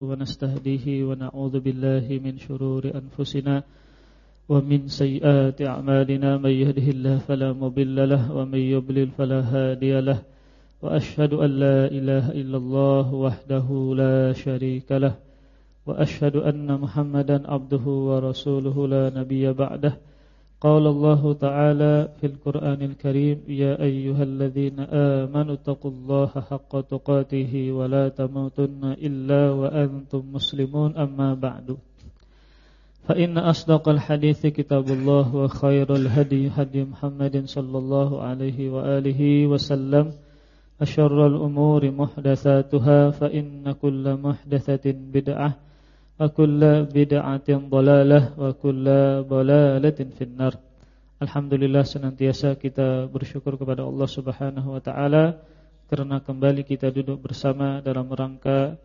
ونستهديه ونعوذ بالله من شرور أنفسنا ومن سيئات أعمالنا. من يهده الله فلا مضل له ومن يضلل فلا هادي له. وأشهد أن لا إله إلا الله وحده لا شريك له. وأشهد أن محمدا عبده ورسوله لا نبي بعده. قال الله تعالى في القرآن الكريم يا أيها الذين آمنوا اتقوا الله حق تقاته ولا تموتن إلا وأنتم مسلمون أما بعد. فإن أصدق الحديث كتاب الله وخير الهدي هدي محمد صلى الله عليه وآله وسلم أشر الأمور محدثاتها فإن كل محدثة بدعة kullu bid'atin dhalalah wa kullu dhalalatin finnar. Alhamdulillah senantiasa kita bersyukur kepada Allah Subhanahu wa taala karena kembali kita duduk bersama dalam rangka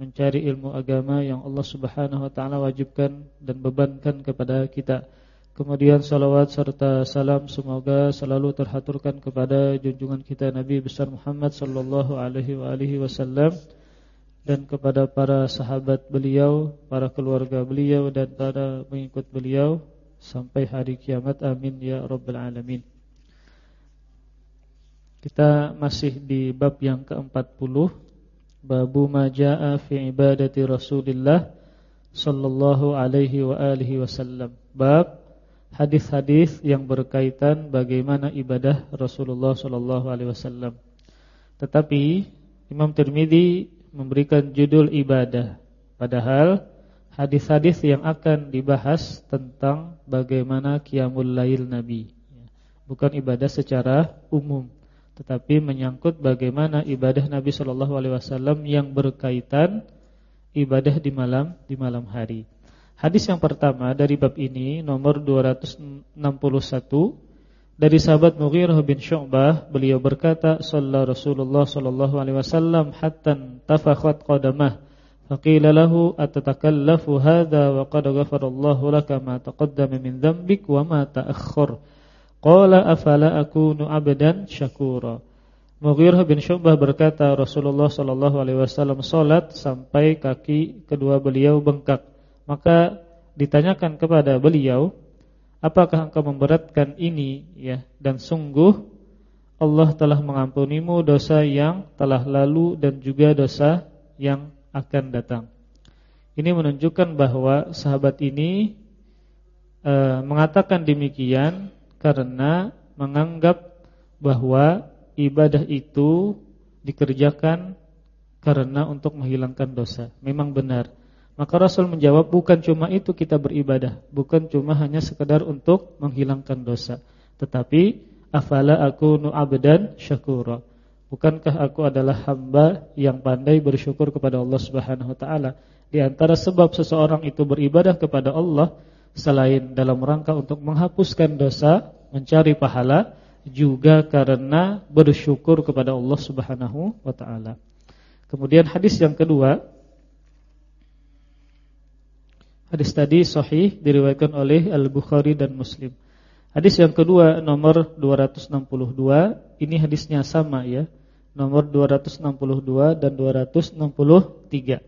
mencari ilmu agama yang Allah Subhanahu wa taala wajibkan dan bebankan kepada kita. Kemudian salawat serta salam semoga selalu terhaturkan kepada junjungan kita Nabi besar Muhammad sallallahu alaihi wasallam dan kepada para sahabat beliau, para keluarga beliau dan para pengikut beliau sampai hari kiamat. Amin ya rabbal alamin. Kita masih di bab yang ke-40, bab majaa fi ibadati Rasulillah sallallahu alaihi wa alihi wasallam. Bab hadis-hadis yang berkaitan bagaimana ibadah Rasulullah sallallahu alaihi wasallam. Tetapi Imam Tirmizi memberikan judul ibadah Padahal hadis-hadis yang akan dibahas tentang bagaimana qiyamul lail Nabi Bukan ibadah secara umum Tetapi menyangkut bagaimana ibadah Nabi Shallallahu Alaihi Wasallam yang berkaitan ibadah di malam di malam hari. Hadis yang pertama dari bab ini nomor 261 dari sahabat Mughirah bin Syu'bah beliau berkata sallallahu Rasulullah sallallahu alaihi wasallam hatta tafakhat qadamah. Faqila lahu atatakallafu hadha wa qad ghafarallahu laka ma taqaddama min dhanbik wa ma ta'akhkhar? Qala afala akunu abdan syakura? Mughirah bin Syu'bah berkata Rasulullah sallallahu alaihi wasallam salat sampai kaki kedua beliau bengkak. Maka ditanyakan kepada beliau Apakah engkau memberatkan ini ya dan sungguh Allah telah mengampunimu dosa yang telah lalu dan juga dosa yang akan datang. Ini menunjukkan bahwa sahabat ini e, mengatakan demikian karena menganggap bahwa ibadah itu dikerjakan karena untuk menghilangkan dosa. Memang benar. Maka Rasul menjawab bukan cuma itu kita beribadah, bukan cuma hanya sekedar untuk menghilangkan dosa, tetapi afala aku nu abdan syakura. Bukankah aku adalah hamba yang pandai bersyukur kepada Allah Subhanahu wa taala? Di antara sebab seseorang itu beribadah kepada Allah selain dalam rangka untuk menghapuskan dosa, mencari pahala, juga karena bersyukur kepada Allah Subhanahu wa taala. Kemudian hadis yang kedua Hadis tadi sahih diriwayatkan oleh Al-Bukhari dan Muslim. Hadis yang kedua nomor 262, ini hadisnya sama ya. Nomor 262 dan 263.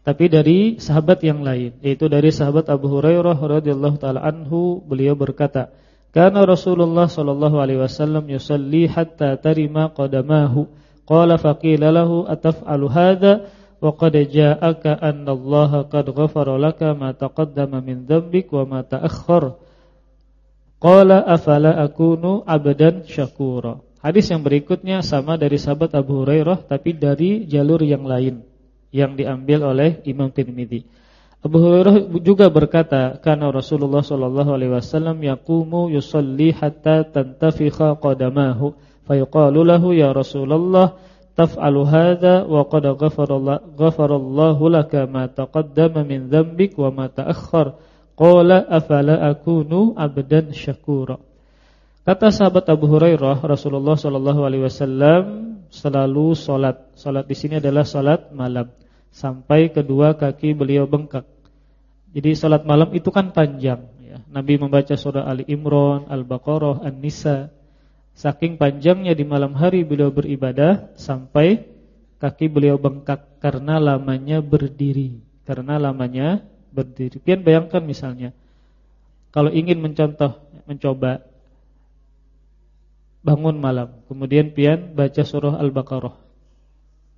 Tapi dari sahabat yang lain, yaitu dari sahabat Abu Hurairah radhiyallahu taala anhu, beliau berkata, "Kana Rasulullah sallallahu alaihi wasallam yusalli hatta tarima qadamahu." Qala faqila lahu ataf'alu hadha? Ja'aka anna Allah qad ghafara laka ma taqaddama min dhanbik wa ma ta'akhkhar qala afala akunu abdan syakura hadis yang berikutnya sama dari sahabat Abu Hurairah tapi dari jalur yang lain yang diambil oleh Imam Tirmizi Abu Hurairah juga berkata kana Rasulullah sallallahu alaihi wasallam yaqumu yusalli hatta tantafikha qadamahu fayuqalu lahu ya Rasulullah taf'alu hadza wa qad ghafarallahu laka ma taqaddama min dhanbik wa ma ta'akhkhar qala afala akunu abdan syakura Kata sahabat Abu Hurairah Rasulullah sallallahu alaihi wasallam selalu salat. Salat di sini adalah salat malam sampai kedua kaki beliau bengkak. Jadi salat malam itu kan panjang ya. Nabi membaca surah Ali Imran, Al-Baqarah, An-Nisa Saking panjangnya di malam hari beliau beribadah sampai kaki beliau bengkak karena lamanya berdiri, karena lamanya berdiri. Pian bayangkan misalnya kalau ingin mencontoh, mencoba bangun malam, kemudian pian baca surah Al-Baqarah.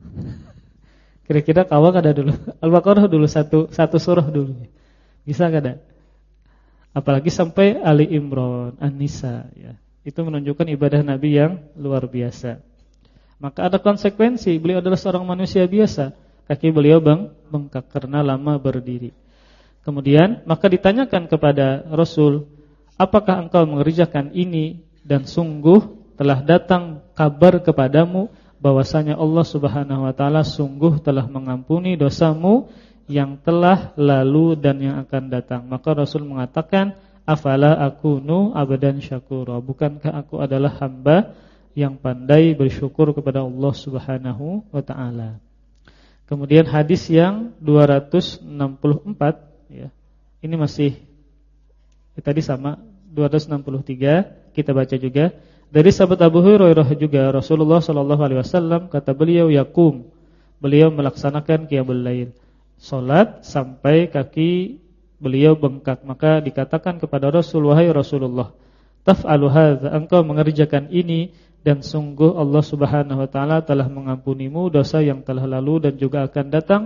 Kira-kira kawak ada dulu Al-Baqarah dulu satu satu surah dulu. Bisa kada? Apalagi sampai Ali Imran, An-Nisa ya. Itu menunjukkan ibadah Nabi yang luar biasa. Maka ada konsekuensi, beliau adalah seorang manusia biasa. Kaki beliau bang bengkak karena lama berdiri. Kemudian maka ditanyakan kepada Rasul, "Apakah engkau mengerjakan ini dan sungguh telah datang kabar kepadamu bahwasanya Allah Subhanahu wa taala sungguh telah mengampuni dosamu yang telah lalu dan yang akan datang. Maka Rasul mengatakan, "Afala akunu abadan syakura?" Bukankah aku adalah hamba yang pandai bersyukur kepada Allah Subhanahu wa taala? Kemudian hadis yang 264 ya. Ini masih ya, tadi sama 263 kita baca juga dari sahabat Abu Hurairah juga Rasulullah wasallam kata beliau yakum. Beliau melaksanakan qiyamul lail. Salat sampai kaki beliau bengkak. Maka dikatakan kepada Rasul wahai Rasulullah, taf'alu hadza engkau mengerjakan ini dan sungguh Allah Subhanahu wa taala telah mengampunimu dosa yang telah lalu dan juga akan datang.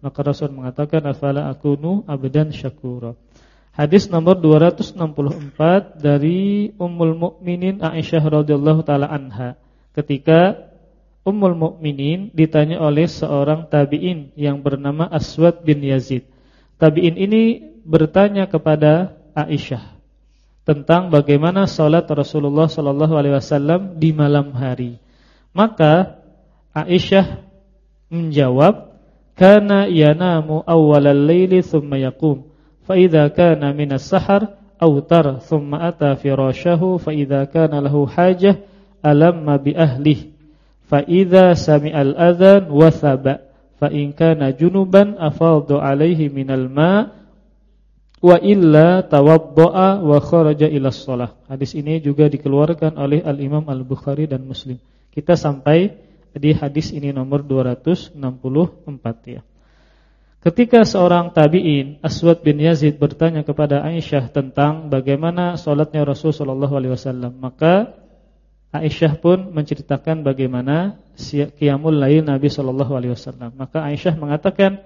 Maka Rasul mengatakan afala akunu abdan syakura. Hadis nomor 264 dari Ummul Mukminin Aisyah radhiyallahu taala anha. Ketika Ummul Mukminin ditanya oleh seorang tabi'in yang bernama Aswad bin Yazid. Tabi'in ini bertanya kepada Aisyah tentang bagaimana salat Rasulullah sallallahu alaihi wasallam di malam hari. Maka Aisyah menjawab, "Kana yanamu awwalal laili tsumma yaqum, fa idza kana minas sahar autar tsumma ata firasyahu fa idza kana lahu hajah alamma bi ahlihi, fa idza sami'al adzan wasaba, fa in kana junuban afadhu alaihi minal ma'." wa illa tawaddaa wa kharaja ila sholah Hadis ini juga dikeluarkan oleh Al-Imam Al-Bukhari dan Muslim. Kita sampai di hadis ini nomor 264 ya. Ketika seorang tabi'in Aswad bin Yazid bertanya kepada Aisyah tentang bagaimana sholatnya Rasulullah Shallallahu alaihi wasallam, maka Aisyah pun menceritakan bagaimana qiyamul lain Nabi Shallallahu alaihi wasallam. Maka Aisyah mengatakan,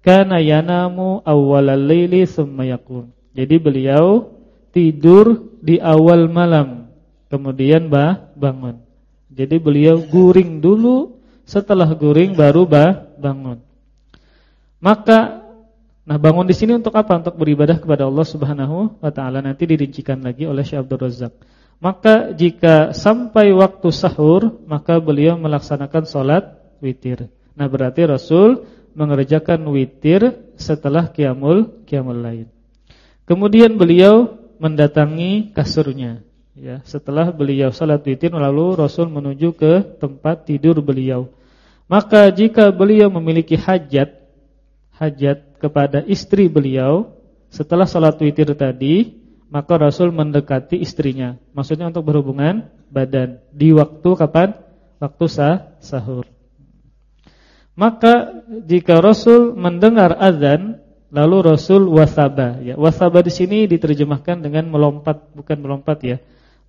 "Kana yanamu awwalal laili tsumma yaqum." Jadi beliau tidur di awal malam, kemudian bah bangun. Jadi beliau guring dulu, setelah guring baru bah bangun. Maka nah bangun di sini untuk apa? Untuk beribadah kepada Allah Subhanahu wa taala. Nanti dirincikan lagi oleh Syekh Abdul Razak. Maka jika sampai waktu sahur, maka beliau melaksanakan salat witir. Nah, berarti Rasul mengerjakan witir setelah qiyamul qiyamul lain. Kemudian beliau mendatangi kasurnya. Ya, setelah beliau salat witir lalu Rasul menuju ke tempat tidur beliau. Maka jika beliau memiliki hajat hajat kepada istri beliau setelah salat witir tadi, maka Rasul mendekati istrinya. Maksudnya untuk berhubungan badan di waktu kapan? Waktu sah, sahur. Maka jika Rasul mendengar azan, lalu Rasul wasaba ya. Wasaba di sini diterjemahkan dengan melompat, bukan melompat ya.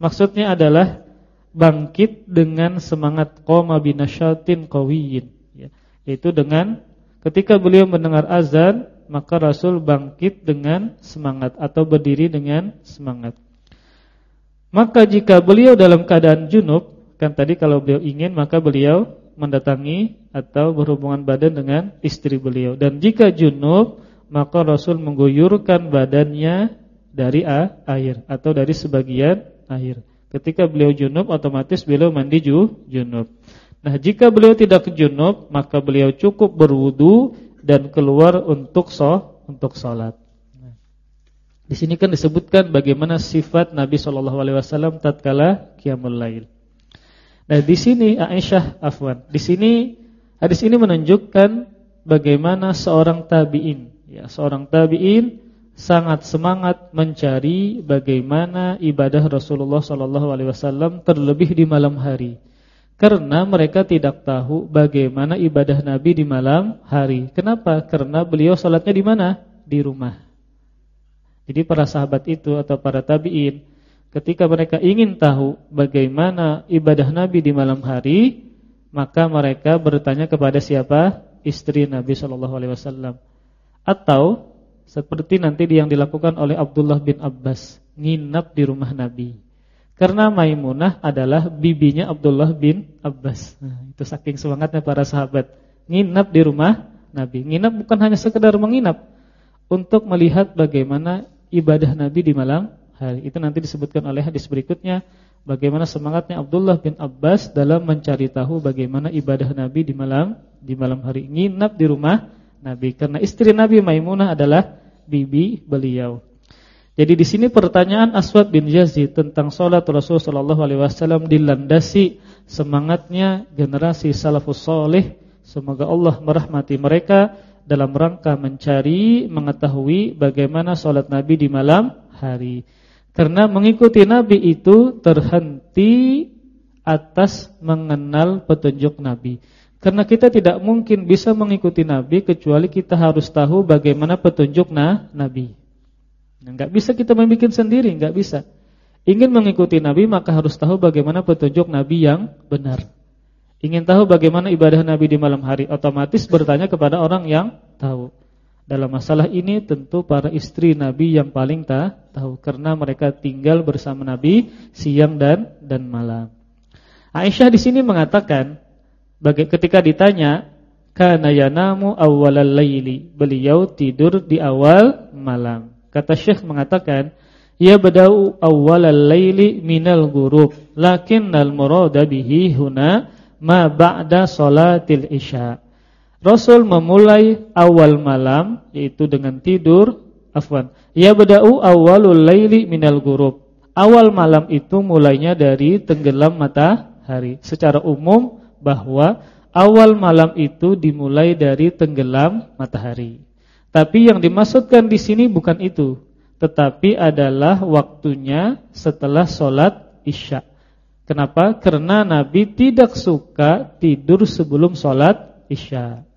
Maksudnya adalah bangkit dengan semangat qoma binasyatin qawiyyin ya. Yaitu dengan Ketika beliau mendengar azan, maka Rasul bangkit dengan semangat atau berdiri dengan semangat. Maka jika beliau dalam keadaan junub, kan tadi kalau beliau ingin maka beliau mendatangi atau berhubungan badan dengan istri beliau. Dan jika junub, maka Rasul mengguyurkan badannya dari air atau dari sebagian air. Ketika beliau junub, otomatis beliau mandi junub. Nah, jika beliau tidak junub, maka beliau cukup berwudu dan keluar untuk so, untuk salat. Di sini kan disebutkan bagaimana sifat Nabi Shallallahu alaihi wasallam tatkala qiyamul lail. Nah, di sini Aisyah afwan. Di sini hadis ini menunjukkan bagaimana seorang tabi'in, ya, seorang tabi'in sangat semangat mencari bagaimana ibadah Rasulullah Shallallahu alaihi wasallam terlebih di malam hari. Karena mereka tidak tahu bagaimana ibadah Nabi di malam hari. Kenapa? Karena beliau sholatnya di mana? Di rumah. Jadi para sahabat itu atau para tabi'in ketika mereka ingin tahu bagaimana ibadah Nabi di malam hari, maka mereka bertanya kepada siapa? Istri Nabi Shallallahu alaihi wasallam. Atau seperti nanti yang dilakukan oleh Abdullah bin Abbas, nginap di rumah Nabi. Karena Maimunah adalah bibinya Abdullah bin Abbas. Nah, itu saking semangatnya para sahabat. Nginap di rumah Nabi. Nginap bukan hanya sekedar menginap. Untuk melihat bagaimana ibadah Nabi di malam hari. Itu nanti disebutkan oleh hadis berikutnya. Bagaimana semangatnya Abdullah bin Abbas dalam mencari tahu bagaimana ibadah Nabi di malam di malam hari. Nginap di rumah Nabi. Karena istri Nabi Maimunah adalah bibi beliau. Jadi di sini pertanyaan Aswad bin Yazid tentang salat Rasul sallallahu alaihi wasallam dilandasi semangatnya generasi salafus saleh. Semoga Allah merahmati mereka dalam rangka mencari mengetahui bagaimana salat Nabi di malam hari. Karena mengikuti Nabi itu terhenti atas mengenal petunjuk Nabi. Karena kita tidak mungkin bisa mengikuti Nabi kecuali kita harus tahu bagaimana petunjuk nah, Nabi. Nah, bisa kita membuat sendiri, enggak bisa. Ingin mengikuti Nabi maka harus tahu bagaimana petunjuk Nabi yang benar. Ingin tahu bagaimana ibadah Nabi di malam hari, otomatis bertanya kepada orang yang tahu. Dalam masalah ini tentu para istri Nabi yang paling tak tahu karena mereka tinggal bersama Nabi siang dan dan malam. Aisyah di sini mengatakan ketika ditanya kana yanamu awwalal laili, beliau tidur di awal malam. Kata Syekh mengatakan, "Ya badau awwalal laili minal ghurub, lakinnal murada bihi huna ma ba'da salatil isya." Rasul memulai awal malam yaitu dengan tidur, afwan. Ya badau awwalul laili minal ghurub. Awal malam itu mulainya dari tenggelam matahari. Secara umum bahwa awal malam itu dimulai dari tenggelam matahari. Tapi yang dimaksudkan di sini bukan itu, tetapi adalah waktunya setelah sholat isya. Kenapa? Karena Nabi tidak suka tidur sebelum sholat isya.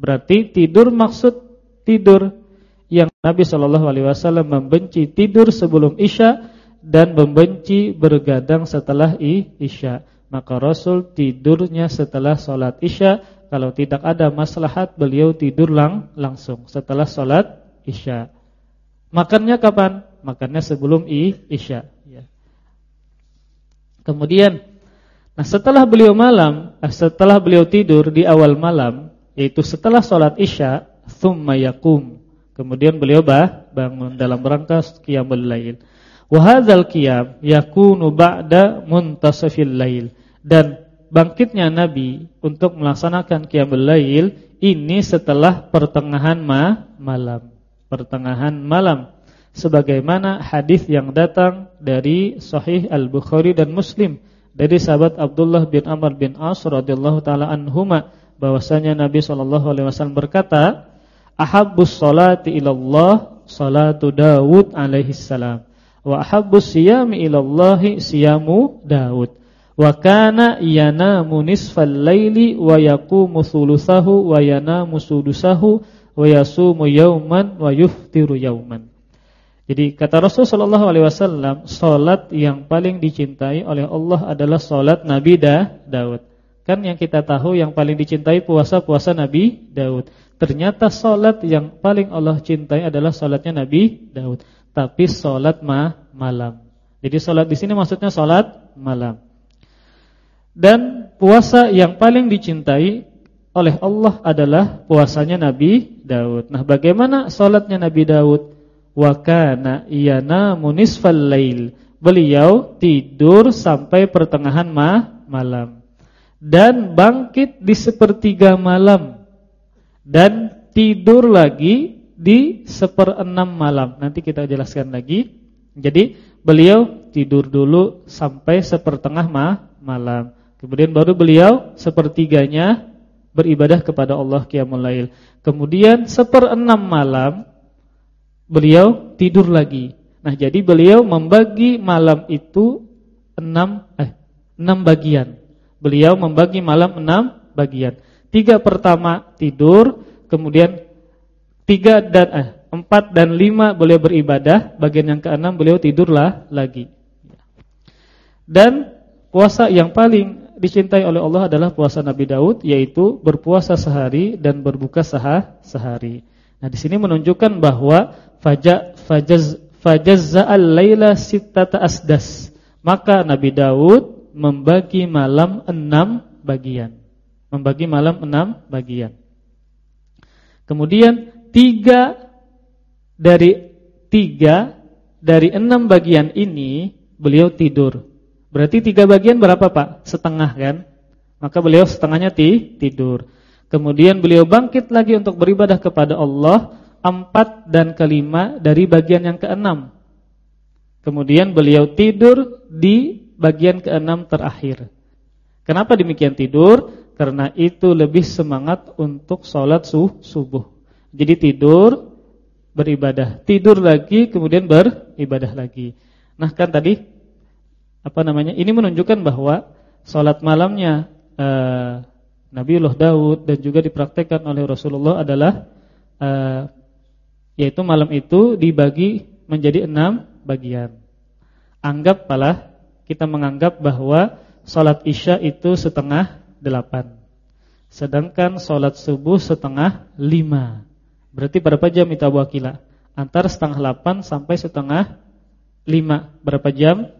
Berarti tidur maksud tidur yang Nabi Shallallahu Alaihi Wasallam membenci tidur sebelum isya dan membenci bergadang setelah isya. Maka Rasul tidurnya setelah sholat isya kalau tidak ada maslahat beliau tidur lang langsung setelah sholat isya. Makannya kapan? Makannya sebelum isya. Ya. Kemudian, nah setelah beliau malam, eh, setelah beliau tidur di awal malam, yaitu setelah sholat isya, thumma yakum. Kemudian beliau bah, bangun dalam rangka qiyamul lail. Wahadzal qiyam yakunu ba'da muntasafil lail. Dan bangkitnya Nabi untuk melaksanakan qiyamul lail ini setelah pertengahan ma malam. Pertengahan malam sebagaimana hadis yang datang dari Sahih Al-Bukhari dan Muslim dari sahabat Abdullah bin Amr bin As radhiyallahu taala anhuma bahwasanya Nabi sallallahu alaihi wasallam berkata, "Ahabbus salati ilallah salatu Daud alaihi salam wa ahabbus siyami ilallahi siyamu Daud." Wa kana yanamu nisfal laili wa yaqumu thuluthahu wa yanamu sudusahu wa yasumu yauman wa yuftiru yauman. Jadi kata Rasul sallallahu alaihi wasallam, salat yang paling dicintai oleh Allah adalah salat Nabi Daud. Kan yang kita tahu yang paling dicintai puasa-puasa Nabi Daud. Ternyata salat yang paling Allah cintai adalah salatnya Nabi Daud, tapi salat ma malam. Jadi salat di sini maksudnya salat malam. Dan puasa yang paling dicintai oleh Allah adalah puasanya Nabi Daud. Nah, bagaimana salatnya Nabi Daud? Wa kana iyana munisfal lail. Beliau tidur sampai pertengahan ma malam dan bangkit di sepertiga malam dan tidur lagi di seperenam malam. Nanti kita jelaskan lagi. Jadi beliau tidur dulu sampai sepertengah ma malam. Kemudian baru beliau sepertiganya beribadah kepada Allah qiyamul lail. Kemudian seperenam malam beliau tidur lagi. Nah, jadi beliau membagi malam itu enam eh enam bagian. Beliau membagi malam enam bagian. Tiga pertama tidur, kemudian tiga dan eh, empat dan lima beliau beribadah, bagian yang keenam beliau tidurlah lagi. Dan puasa yang paling dicintai oleh Allah adalah puasa Nabi Daud, yaitu berpuasa sehari dan berbuka sahah sehari. Nah, di sini menunjukkan bahwa faja fajaz fajazza'al laila sittata asdas. Maka Nabi Daud membagi malam enam bagian. Membagi malam enam bagian. Kemudian tiga dari tiga dari enam bagian ini beliau tidur. Berarti tiga bagian berapa pak? Setengah kan? Maka beliau setengahnya ti, tidur. Kemudian beliau bangkit lagi untuk beribadah kepada Allah empat dan kelima dari bagian yang keenam. Kemudian beliau tidur di bagian keenam terakhir. Kenapa demikian tidur? Karena itu lebih semangat untuk sholat subuh. Jadi tidur, beribadah. Tidur lagi, kemudian beribadah lagi. Nah kan tadi, apa namanya, ini menunjukkan bahwa sholat malamnya uh, Nabiullah Daud dan juga dipraktekkan oleh Rasulullah adalah uh, yaitu malam itu dibagi menjadi enam bagian. Anggap palah kita menganggap bahwa sholat isya itu setengah delapan. Sedangkan sholat subuh setengah lima. Berarti berapa jam itu Abu Akila? Antara setengah delapan sampai setengah lima. Berapa jam?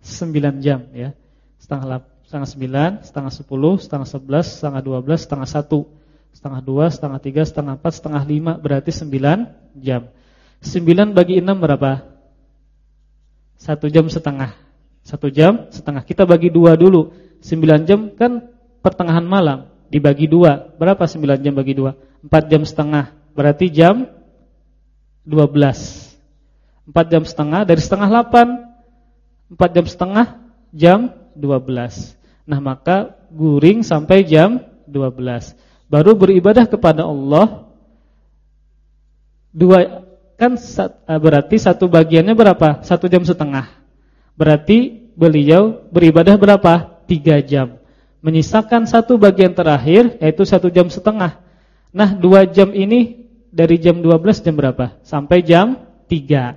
Sembilan jam ya. Setengah setengah sembilan, setengah sepuluh, setengah sebelas, setengah dua belas, setengah satu, setengah dua, setengah tiga, setengah empat, setengah lima. Berarti sembilan jam. Sembilan bagi enam berapa? Satu jam setengah. Satu jam setengah. Kita bagi dua dulu. Sembilan jam kan pertengahan malam. Dibagi dua. Berapa sembilan jam bagi dua? Empat jam setengah. Berarti jam dua belas. Empat jam setengah. Dari setengah delapan. Empat jam setengah. Jam dua belas. Nah maka guring sampai jam dua belas. Baru beribadah kepada Allah. Dua Kan eh, berarti satu bagiannya berapa? Satu jam setengah. Berarti beliau beribadah berapa? Tiga jam. Menyisakan satu bagian terakhir yaitu satu jam setengah. Nah dua jam ini dari jam 12 jam berapa? Sampai jam 3.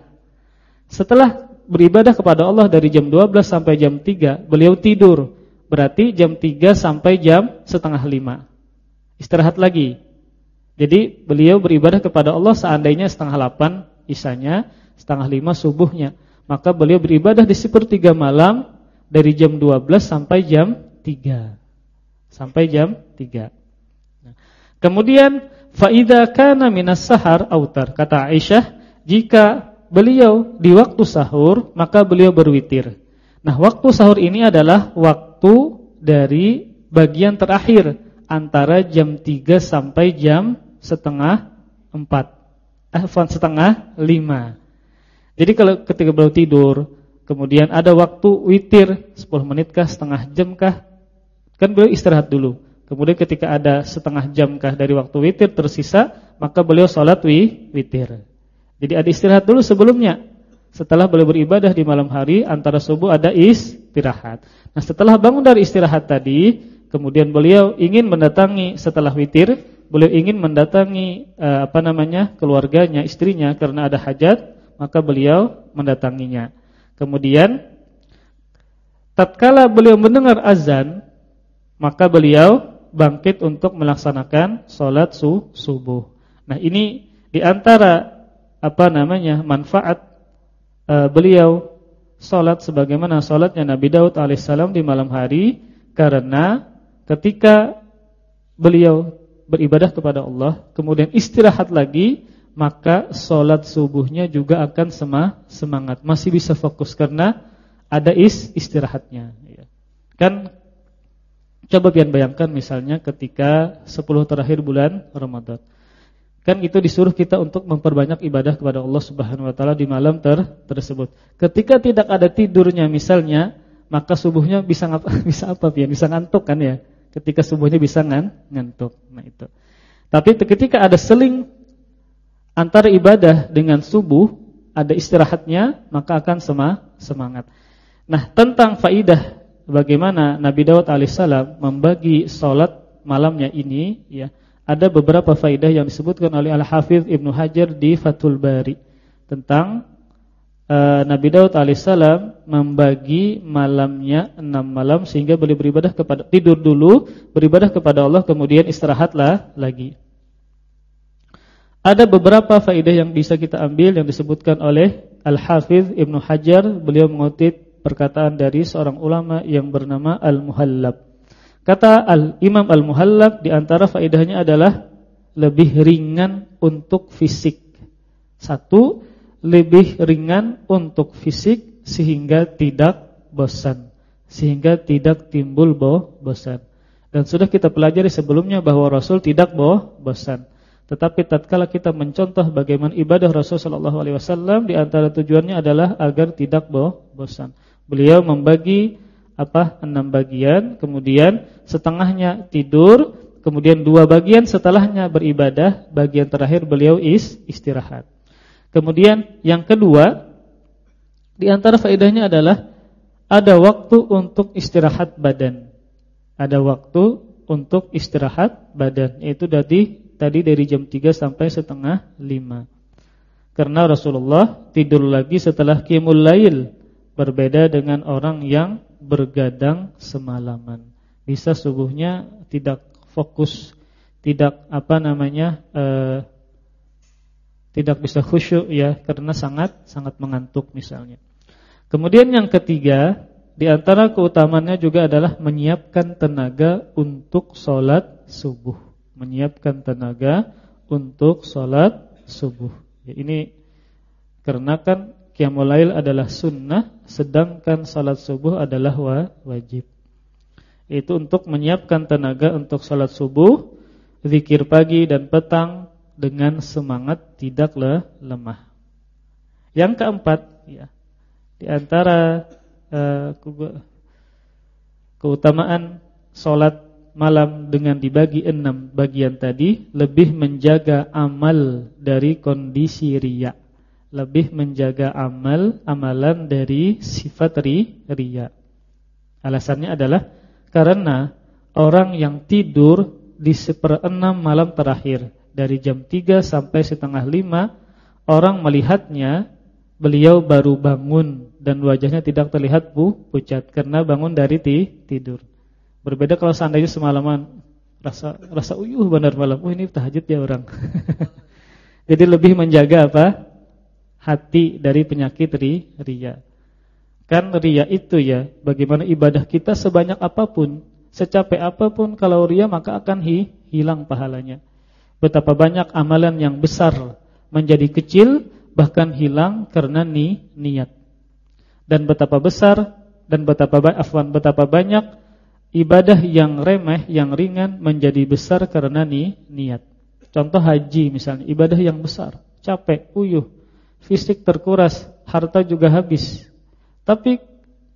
Setelah beribadah kepada Allah dari jam 12 sampai jam 3 Beliau tidur Berarti jam 3 sampai jam setengah 5 Istirahat lagi jadi beliau beribadah kepada Allah seandainya setengah delapan isanya, setengah lima subuhnya. Maka beliau beribadah di sepertiga malam dari jam 12 sampai jam 3. Sampai jam 3. Nah, kemudian faida kana minas sahar autar. Kata Aisyah, jika beliau di waktu sahur, maka beliau berwitir. Nah, waktu sahur ini adalah waktu dari bagian terakhir antara jam 3 sampai jam setengah empat, eh setengah lima. Jadi kalau ketika beliau tidur, kemudian ada waktu witir 10 menit kah, setengah jam kah, kan beliau istirahat dulu. Kemudian ketika ada setengah jam kah dari waktu witir tersisa, maka beliau sholat wi, witir. Jadi ada istirahat dulu sebelumnya. Setelah beliau beribadah di malam hari, antara subuh ada istirahat. Nah setelah bangun dari istirahat tadi, kemudian beliau ingin mendatangi setelah witir, beliau ingin mendatangi uh, apa namanya keluarganya, istrinya karena ada hajat, maka beliau mendatanginya. Kemudian tatkala beliau mendengar azan, maka beliau bangkit untuk melaksanakan salat su subuh. Nah, ini di antara apa namanya manfaat uh, beliau salat sebagaimana salatnya Nabi Daud alaihissalam di malam hari karena ketika beliau beribadah kepada Allah, kemudian istirahat lagi, maka sholat subuhnya juga akan semangat, masih bisa fokus karena ada is istirahatnya. Ya. Kan coba pian bayangkan misalnya ketika 10 terakhir bulan Ramadan. Kan itu disuruh kita untuk memperbanyak ibadah kepada Allah Subhanahu wa taala di malam ter tersebut. Ketika tidak ada tidurnya misalnya, maka subuhnya bisa bisa apa pian? Bisa ngantuk kan ya? Ketika subuhnya bisa ngan, ngantuk. Nah itu. Tapi ketika ada seling antara ibadah dengan subuh, ada istirahatnya, maka akan sema, semangat. Nah, tentang faidah bagaimana Nabi Daud alaihissalam membagi solat malamnya ini ya ada beberapa faidah yang disebutkan oleh Al-Hafidh Ibnu Hajar di Fathul Bari tentang uh, Nabi Daud alaihissalam membagi malamnya enam malam sehingga boleh beribadah kepada tidur dulu, beribadah kepada Allah kemudian istirahatlah lagi. Ada beberapa faidah yang bisa kita ambil yang disebutkan oleh Al-Hafidh Ibnu Hajar, beliau mengutip perkataan dari seorang ulama yang bernama Al-Muhallab. Kata Al-Imam Al-Muhallab di antara faedahnya adalah lebih ringan untuk fisik. Satu, lebih ringan untuk fisik sehingga tidak bosan, sehingga tidak timbul boh bosan. Dan sudah kita pelajari sebelumnya bahwa Rasul tidak boh bosan. Tetapi tatkala kita mencontoh bagaimana ibadah Rasul sallallahu alaihi wasallam di antara tujuannya adalah agar tidak boh bosan. Beliau membagi apa enam bagian, kemudian setengahnya tidur, kemudian dua bagian setelahnya beribadah, bagian terakhir beliau is istirahat. Kemudian yang kedua, di antara faedahnya adalah ada waktu untuk istirahat badan. Ada waktu untuk istirahat badan, yaitu dari tadi dari jam 3 sampai setengah 5. Karena Rasulullah tidur lagi setelah qiyamul lail, berbeda dengan orang yang bergadang semalaman. Bisa subuhnya tidak fokus, tidak apa namanya eh, tidak bisa khusyuk ya karena sangat sangat mengantuk misalnya. Kemudian yang ketiga, di antara keutamanya juga adalah menyiapkan tenaga untuk sholat subuh. Menyiapkan tenaga untuk sholat subuh. Ya, ini karena kan Qiyamul lail adalah sunnah sedangkan salat subuh adalah wajib. Itu untuk menyiapkan tenaga untuk salat subuh, zikir pagi dan petang dengan semangat tidak lemah. Yang keempat, ya, di antara uh, keutamaan salat malam dengan dibagi enam bagian tadi lebih menjaga amal dari kondisi riak lebih menjaga amal amalan dari sifat ri, ria. Alasannya adalah karena orang yang tidur di seperenam malam terakhir dari jam 3 sampai setengah 5 orang melihatnya beliau baru bangun dan wajahnya tidak terlihat bu pucat karena bangun dari ti, tidur. Berbeda kalau seandainya semalaman rasa rasa uyuh benar malam. Oh ini tahajud ya orang. Jadi lebih menjaga apa? hati dari penyakit ri, ria. Kan ria itu ya, bagaimana ibadah kita sebanyak apa pun, secapek apa pun kalau ria maka akan hi, hilang pahalanya. Betapa banyak amalan yang besar menjadi kecil bahkan hilang karena ni, niat. Dan betapa besar dan betapa afwan betapa banyak ibadah yang remeh, yang ringan menjadi besar karena ni, niat. Contoh haji misalnya, ibadah yang besar, capek, uyuh fisik terkuras, harta juga habis. Tapi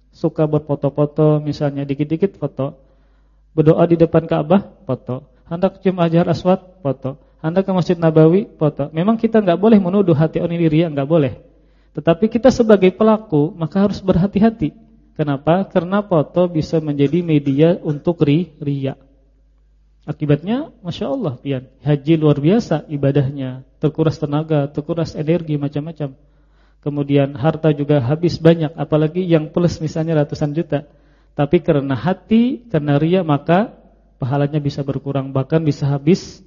suka berfoto-foto misalnya dikit-dikit foto. Berdoa di depan Ka'bah, foto. Hendak cium ajar aswad, foto. Hendak ke Masjid Nabawi, foto. Memang kita nggak boleh menuduh hati orang ini ria, nggak boleh. Tetapi kita sebagai pelaku maka harus berhati-hati. Kenapa? Karena foto bisa menjadi media untuk ri, ria. Akibatnya, masya Allah, pian haji luar biasa ibadahnya, terkuras tenaga, terkuras energi macam-macam. Kemudian harta juga habis banyak, apalagi yang plus misalnya ratusan juta. Tapi karena hati, karena ria maka pahalanya bisa berkurang, bahkan bisa habis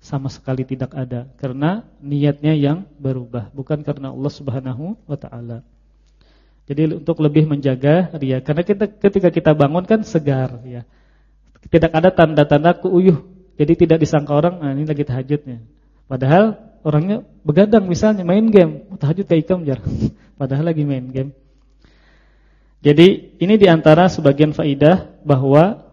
sama sekali tidak ada karena niatnya yang berubah, bukan karena Allah Subhanahu wa taala. Jadi untuk lebih menjaga ria, karena kita ketika kita bangun kan segar ya. Tidak ada tanda-tanda keuyuh. Jadi tidak disangka orang, nah ini lagi tahajudnya. Padahal orangnya begadang misalnya main game, oh, tahajud kayak ikam jar. Padahal lagi main game. Jadi ini di antara sebagian faidah bahwa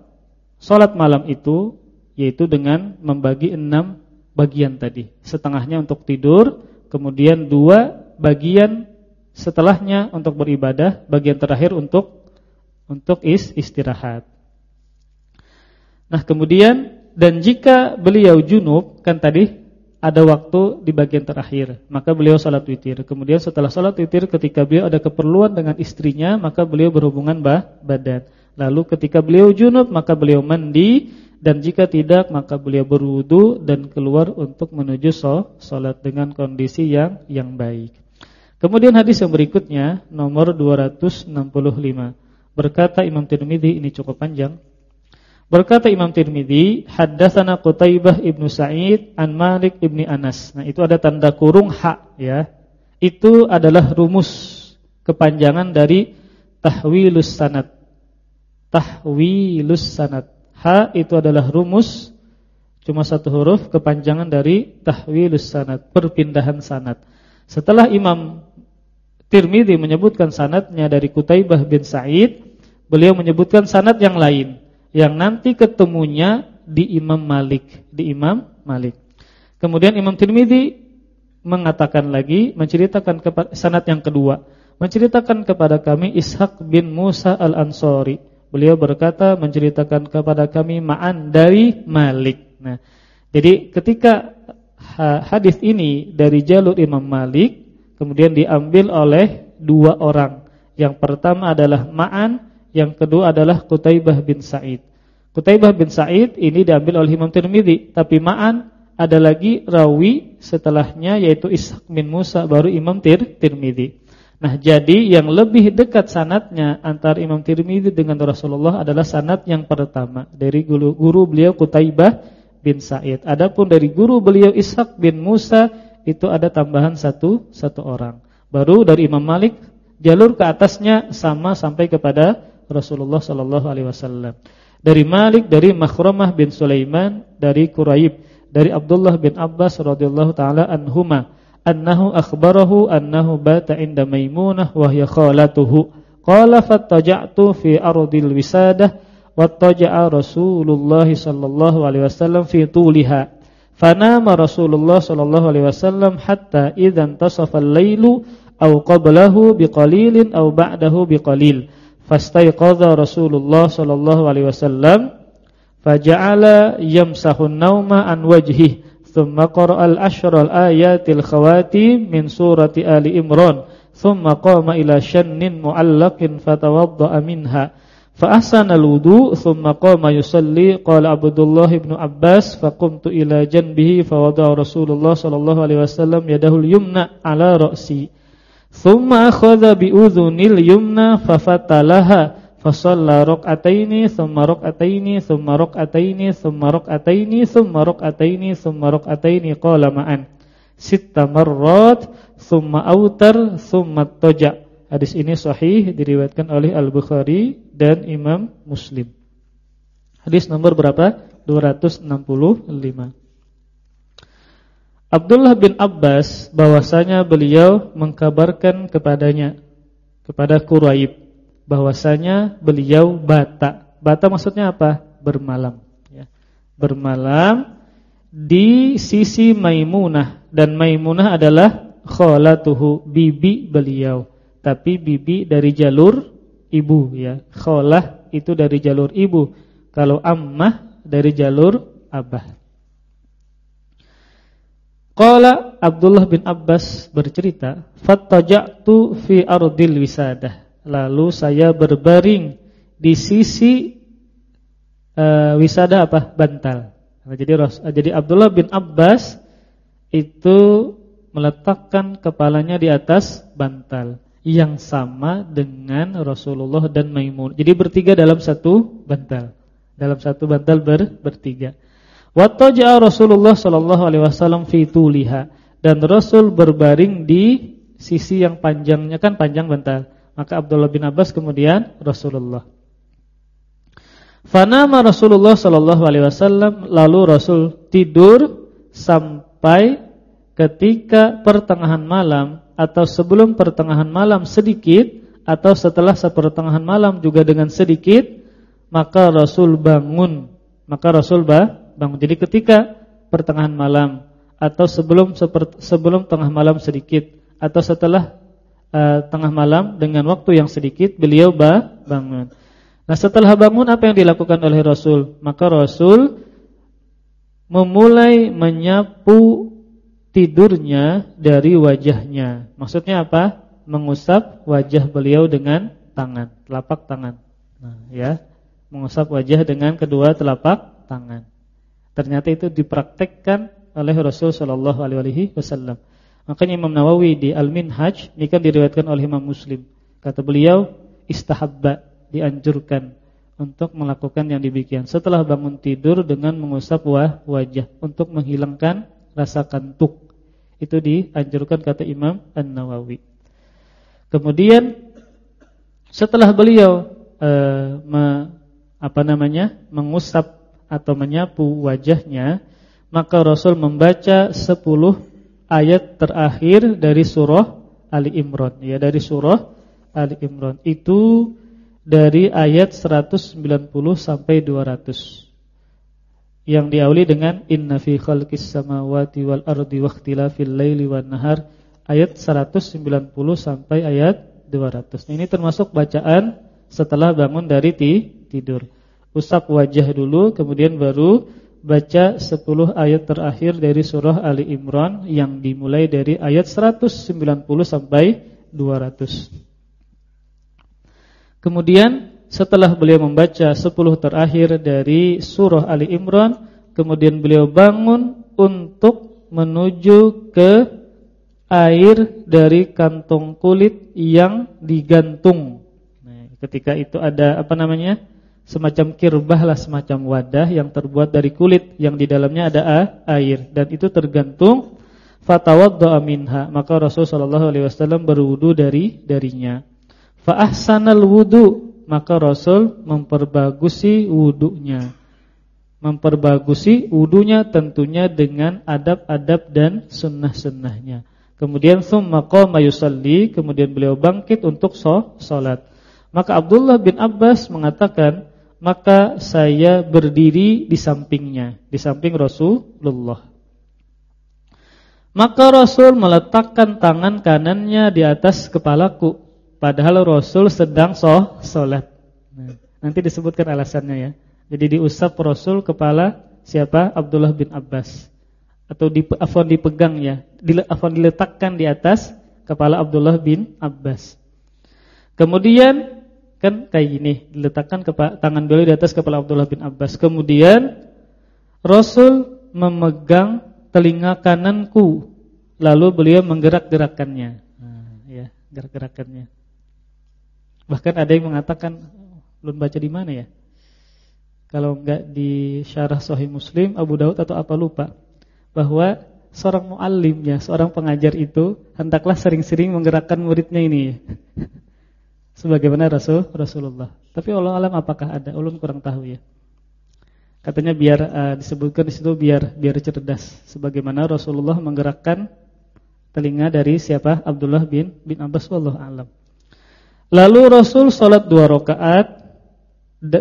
sholat malam itu yaitu dengan membagi enam bagian tadi. Setengahnya untuk tidur, kemudian dua bagian setelahnya untuk beribadah, bagian terakhir untuk untuk is istirahat. Nah kemudian dan jika beliau junub kan tadi ada waktu di bagian terakhir maka beliau salat witir. Kemudian setelah salat witir ketika beliau ada keperluan dengan istrinya maka beliau berhubungan bah, badan. Lalu ketika beliau junub maka beliau mandi dan jika tidak maka beliau berwudu dan keluar untuk menuju salat dengan kondisi yang yang baik. Kemudian hadis yang berikutnya nomor 265. Berkata Imam Tirmizi ini cukup panjang. Berkata Imam Tirmizi, haddatsana Qutaibah ibnu Sa'id an Malik ibni Anas. Nah, itu ada tanda kurung ha ya. Itu adalah rumus kepanjangan dari tahwilus sanad. Tahwilus sanad. Ha itu adalah rumus cuma satu huruf kepanjangan dari tahwilus sanad, perpindahan sanad. Setelah Imam Tirmidzi menyebutkan sanadnya dari Kutaibah bin Sa'id, beliau menyebutkan sanad yang lain yang nanti ketemunya di Imam Malik, di Imam Malik. Kemudian Imam Tirmidzi mengatakan lagi menceritakan kepada sanad yang kedua, menceritakan kepada kami Ishaq bin Musa Al-Ansari. Beliau berkata menceritakan kepada kami ma'an dari Malik. Nah, jadi ketika hadis ini dari jalur Imam Malik kemudian diambil oleh dua orang. Yang pertama adalah Ma'an, yang kedua adalah Qutaibah bin Sa'id. Qutaibah bin Sa'id ini diambil oleh Imam Tirmidzi, tapi Ma'an ada lagi rawi setelahnya yaitu Ishaq bin Musa baru Imam Tir Tirmidzi. Nah, jadi yang lebih dekat sanatnya antara Imam Tirmidzi dengan Rasulullah adalah sanat yang pertama dari guru, guru beliau Qutaibah bin Sa'id. Adapun dari guru beliau Ishaq bin Musa itu ada tambahan satu satu orang. Baru dari Imam Malik jalur ke atasnya sama sampai kepada Rasulullah sallallahu alaihi wasallam. Dari Malik dari Makhramah bin Sulaiman dari Quraib dari Abdullah bin Abbas radhiyallahu taala anhuma annahu akhbarahu annahu bata inda Maimunah wa hiya khalatuhu. Qala fattaja'tu fi ardil wisadah wattaja'a Rasulullah sallallahu alaihi wasallam fi tuliha. Fanama Rasulullah sallallahu alaihi wasallam hatta idza intasafa al-lailu aw qablahu biqalilin aw ba'dahu biqalil. Fastayqadha Rasulullah sallallahu alaihi wasallam faja'ala yamsahu an-nauma an wajhihi thumma qara'a al-ashra al-ayatil khawatim min surati Ali Imran. Thumma qama ila shannin mu'allaqin fatawadda'a minha. Fa al-wudu thumma qama yusalli qala Abdullah ibn Abbas faqumtu ila janbihi fa wada'a Rasulullah sallallahu alaihi wasallam yadahu al-yumna ala ra'si. Thumma akhadha bi udhunil yumna fa fatalaha fa shalla rak'ataini thumma rak'ataini thumma rak'ataini thumma rak'ataini thumma rak'ataini thumma rak'ataini qala ma'an sitta marrat thumma autar thumma taja' Hadis ini sahih diriwayatkan oleh Al-Bukhari dan Imam Muslim. Hadis nomor berapa? 265. Abdullah bin Abbas bahwasanya beliau mengkabarkan kepadanya kepada Quraib bahwasanya beliau bata. Bata maksudnya apa? Bermalam ya. Bermalam di sisi Maimunah dan Maimunah adalah khalatuhu bibi beliau tapi bibi dari jalur ibu ya. Kholah itu dari jalur ibu. Kalau ammah dari jalur abah. Qala Abdullah bin Abbas bercerita, "Fattaja'tu fi ardil wisadah." Lalu saya berbaring di sisi uh, wisada apa? bantal. Jadi jadi Abdullah bin Abbas itu meletakkan kepalanya di atas bantal yang sama dengan Rasulullah dan Maimun. Jadi bertiga dalam satu bantal. Dalam satu bantal ber, bertiga. Wattaja'a Rasulullah sallallahu alaihi wasallam fi tuliha dan Rasul berbaring di sisi yang panjangnya kan panjang bantal. Maka Abdullah bin Abbas kemudian Rasulullah. Fanama Rasulullah sallallahu alaihi wasallam lalu Rasul tidur sampai ketika pertengahan malam atau sebelum pertengahan malam sedikit atau setelah sepertengahan malam juga dengan sedikit maka Rasul bangun maka Rasul bangun jadi ketika pertengahan malam atau sebelum sebelum tengah malam sedikit atau setelah uh, tengah malam dengan waktu yang sedikit beliau bangun nah setelah bangun apa yang dilakukan oleh Rasul maka Rasul memulai menyapu tidurnya dari wajahnya. Maksudnya apa? Mengusap wajah beliau dengan tangan, telapak tangan. Nah, ya, mengusap wajah dengan kedua telapak tangan. Ternyata itu dipraktekkan oleh Rasul Shallallahu alaihi wasallam. Makanya Imam Nawawi di Al-Minhaj ini kan diriwayatkan oleh Imam Muslim. Kata beliau, istahabba dianjurkan untuk melakukan yang demikian setelah bangun tidur dengan mengusap wajah untuk menghilangkan rasa kantuk. Itu dianjurkan kata Imam An-Nawawi. Kemudian setelah beliau uh, me, apa namanya? mengusap atau menyapu wajahnya, maka Rasul membaca 10 ayat terakhir dari surah Ali Imran, ya dari surah Ali Imran. Itu dari ayat 190 sampai 200 yang diawali dengan inna fi khalqis samawati wal ardi wakhtilafil laili wan nahar ayat 190 sampai ayat 200. Ini termasuk bacaan setelah bangun dari tidur. Usap wajah dulu kemudian baru baca 10 ayat terakhir dari surah Ali Imran yang dimulai dari ayat 190 sampai 200. Kemudian setelah beliau membaca 10 terakhir dari surah Ali Imran, kemudian beliau bangun untuk menuju ke air dari kantong kulit yang digantung. Nah, ketika itu ada apa namanya? Semacam kirbah lah semacam wadah yang terbuat dari kulit yang di dalamnya ada air dan itu tergantung fatawaddaa minha maka Rasulullah sallallahu alaihi wasallam berwudu dari darinya fa ahsanal wudu maka Rasul memperbagusi wudunya. Memperbagusi wudunya tentunya dengan adab-adab dan sunnah-sunnahnya. Kemudian summa qama yusalli, kemudian beliau bangkit untuk salat. Maka Abdullah bin Abbas mengatakan, maka saya berdiri di sampingnya, di samping Rasulullah. Maka Rasul meletakkan tangan kanannya di atas kepalaku Padahal Rasul sedang soh, sholat. Nah, nanti disebutkan alasannya ya. Jadi diusap Rasul kepala siapa? Abdullah bin Abbas. Atau di afwan dipegang ya. Afwan diletakkan di atas kepala Abdullah bin Abbas. Kemudian kan kayak gini, diletakkan kepala, tangan beliau di atas kepala Abdullah bin Abbas. Kemudian Rasul memegang telinga kananku, lalu beliau menggerak-gerakannya. Nah, ya, gerak-gerakannya. Bahkan ada yang mengatakan belum baca di mana ya? Kalau enggak di syarah Sahih Muslim, Abu Daud atau apa lupa bahwa seorang muallimnya, seorang pengajar itu hendaklah sering-sering menggerakkan muridnya ini. Sebagaimana Rasul Rasulullah. Tapi Allah alam apakah ada? Ulun kurang tahu ya. Katanya biar uh, disebutkan di situ biar biar cerdas sebagaimana Rasulullah menggerakkan telinga dari siapa? Abdullah bin bin Abbas wallahu alam. Lalu Rasul sholat dua rakaat,